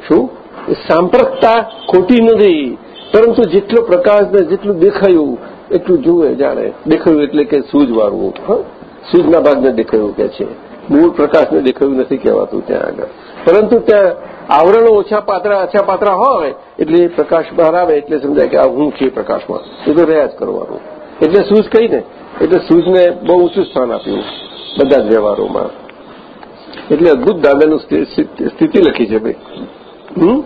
શું? સાંપ્રતતા ખોટી નથી. પરંતુ જેટલો પ્રકાશ ને જેટલું દેખાયું, એટલું જુએ, જાણે. દેખાયું એટલે કે સૂજવાળું હં? સૂજના ભાગને દેખાયું કે છે. મૂળ પ્રકાશને દેખાયું નથી કહેવાતું ત્યાં આગળ. પરંતુ ત્યાં આવરણો ઓછા પાત્રા ઓછા પાત્રા હોય, એટલે પ્રકાશ બહાર આવે, એટલે સમજાય કે આ હું છે પ્રકાશમાં. એ તો રહ્યા જ કરવાનું. એટલે સૂઝ કહીને, એટલે સૂઝને બહુ ઊંચું સ્થાન આપ્યું બધા જ વ્યવહારોમાં. એટલે અદભુત દાદાનું સ્થિતિ લખી છે ભાઈ. હમ?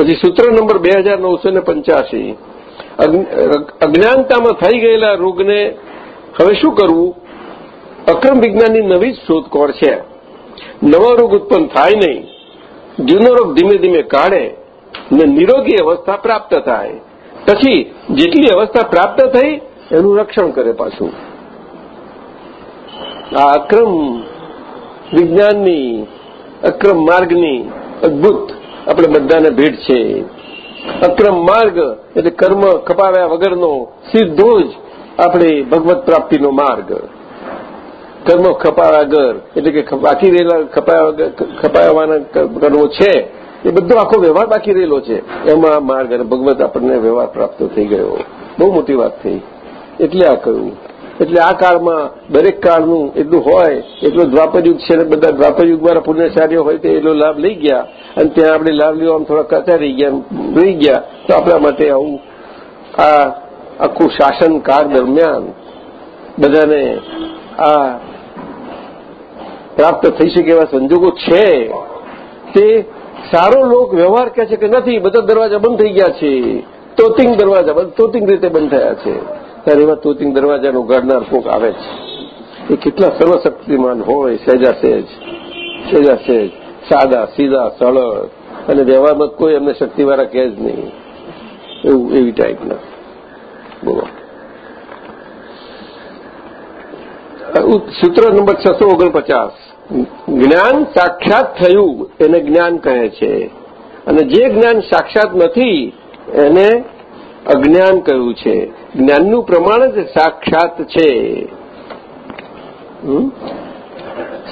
પછી સૂત્ર નંબર બે હજાર નવસો ને પંચ્યાસી. અજ્ઞાનતામાં થઈ ગયેલા રોગને હવે શું કરવું? અક્રમ વિજ્ઞાનની નવી જ શોધખોળ છે. નવો રોગ ઉત્પન્ન થાય નહીં. જૂનો રોગ ધીમે ધીમે કાઢે ને નિરોગી અવસ્થા પ્રાપ્ત થાય. પછી જેટલી અવસ્થા પ્રાપ્ત થઈ, એનું રક્ષણ કરે પાછું. આ અક્રમ વિજ્ઞાનની, અક્રમ માર્ગની અદભુત આપણે બધાને ભેટ છે. અક્રમ માર્ગ એટલે કર્મ કપાવ્યા વગરનો સીધો જ આપણે ભગવત પ્રાપ્તિનો માર્ગ. કર્મ ખપાવ્યા વગર, એટલે કે બાકી રહેલા ખપાવવાના કરવો છે, એ બધો આખો વ્યવહાર બાકી રહેલો છે. એમાં માર્ગ અને ભગવત આપણને વ્યવહાર પ્રાપ્ત થઈ ગયો. બહુ મોટી વાત થઈ. એટલે આ કહ્યું. એટલે આ કાળમાં દરેક કાળનું એટલું હોય, એટલો દ્વાપરયુગ છે અને બધા દ્વાપરયુગમાં પુણ્યશાળીઓ હોય તે એટલો લાભ લઈ ગયા. અને ત્યાં આપણે લાભ લેવા થોડા કરતા રહી ગયા રહી ગયા. તો આપણા માટે આવું આ આખું શાસન કાળ દરમિયાન બધાને આ પ્રાપ્ત થઈ શકે એવા સંજોગો છે. તે સારો લોક વ્યવહાર કહે છે કે નથી, બધા દરવાજા બંધ થઈ ગયા છે. તોતિંગ દરવાજા બંધ તોતિંગ રીતે બંધ થયા છે. ત્યારે એવા તોતિંગ દરવાજાનો ઉગાડનાર કોક આવે છે. એ કેટલા સર્વશક્તિમાન હોય સહેજા સહેજ સહેજા સહેજ સાદા, સીધા, સરળ. અને વ્યવહારમાં કોઈ એમને શક્તિવાળા કહે જ નહીં. એવું, એવી ટાઈપના બોલો. સૂત્ર નંબર છસો ઓગણપચાસ. જ્ઞાન સાક્ષાત થયું, એને જ્ઞાન કહે છે. અને જે જ્ઞાન સાક્ષાત નથી, એને અજ્ઞાન કહ્યું છે. જ્ઞાનનું પ્રમાણ જ સાક્ષાત છે?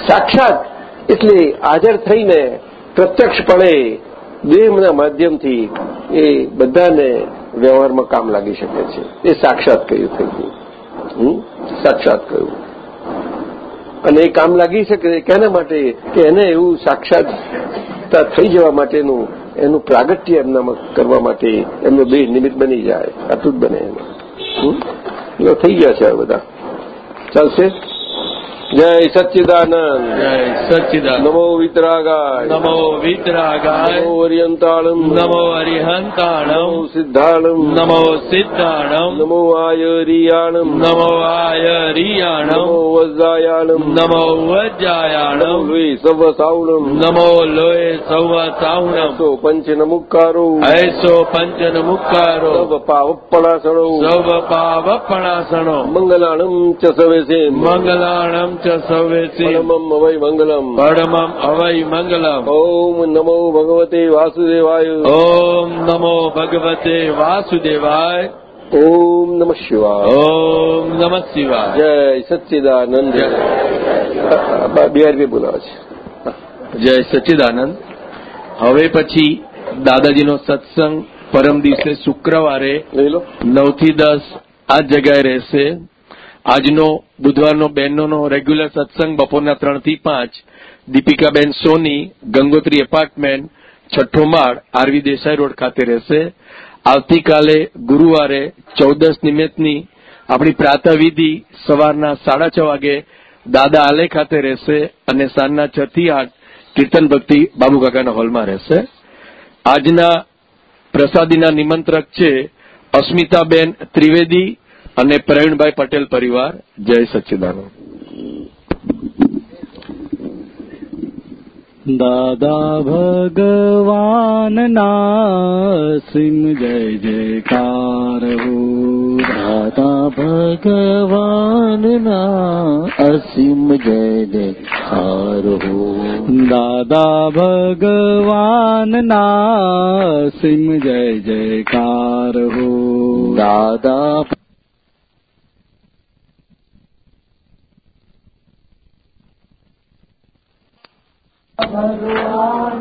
સાક્ષાત એટલે હાજર થઈને પ્રત્યક્ષપણે દેહના માધ્યમથી એ બધાને વ્યવહારમાં કામ લાગી શકે છે. એ સાક્ષાત કહ્યું થઈ ગયું? સાક્ષાત કહ્યું. અને એ કામ લાગી શકે કેના માટે? કે એને એવું સાક્ષાત થઈ જવા માટેનું એનું પ્રાગટ્ય એમનામાં કરવા માટે એમનો દેહ નિમિત્ત બની જાય આટલું જ બને એમાં? એટલે થઈ ગયા છે આ બધા. ચાલશે? જય સચ્ચિદાનંદ જય સચ્ચિદાનંદ નમો વિતરાગાય નમો વિતરાગાય નમો હરિહંતાણમ નમો હરિહંતાણમ સિદ્ધાણમ નમો સિદ્ધાણમ નમો આયરિયાણમ નમો આયરિયાણમ નમો વજ્રાયાણમ નમો વજ્રાયાણમ લોહી સવ સાવણમ નમો લોહે સવ સાવણમ સો પંચનમુક્કારો એસો પંચનમુક્કારો સવ પાવપણાસણો સવ પાવપણાસણો મંગલાણમ ચ સવેસે મંગલાણમ મંગલમ પરમમ અવય મંગલમ ઓમ નમો ભગવતે વાસુદેવાય ઓમ નમો ભગવતે વાસુદેવાય ઓમ નમઃ શિવાય ઓમ નમઃ શિવાય જય સચિદાનંદ જય. બી બોલાવે છે જય સચ્ચિદાનંદ હવે પછી દાદાજીનો સત્સંગ પરમ દિવસે શુક્રવારે નવથી નવથી દસ આ જગ્યાએ રહેશે. આજનો, બુધવારનો બહેનોનો રેગ્યુલર સત્સંગ બપોરના ત્રણથી પાંચ. દીપિકાબેન સોની, ગંગોત્રી એપાર્ટમેન્ટ છઠ્ઠો માળ આરવી દેસાઈ રોડ ખાતે રહેશે. આવતીકાલે ગુરુવારે ચૌદસ નિમિત્તની આપણી પ્રાતઃવિધિ સવારના સાડા છ વાગે દાદા આલે ખાતે રહેશે અને સાંજના છ થી આઠ કીર્તન ભક્તિ બાબુકાકાના હોલમાં રહેશે. આજના પ્રસાદીના નિમંત્રક છે અસ્મિતાબેન ત્રિવેદી અને પ્રવીણભાઈ પટેલ પરિવાર, જય સચ્ચિદાનંદ. દાદા ભગવાનના સિમ જય જયકાર હો. દાદા ભગવાનના અસીમ જય જયકાર હો. દાદા ભગવાનના સિમ જય જયકાર હો. દાદા ભગવાન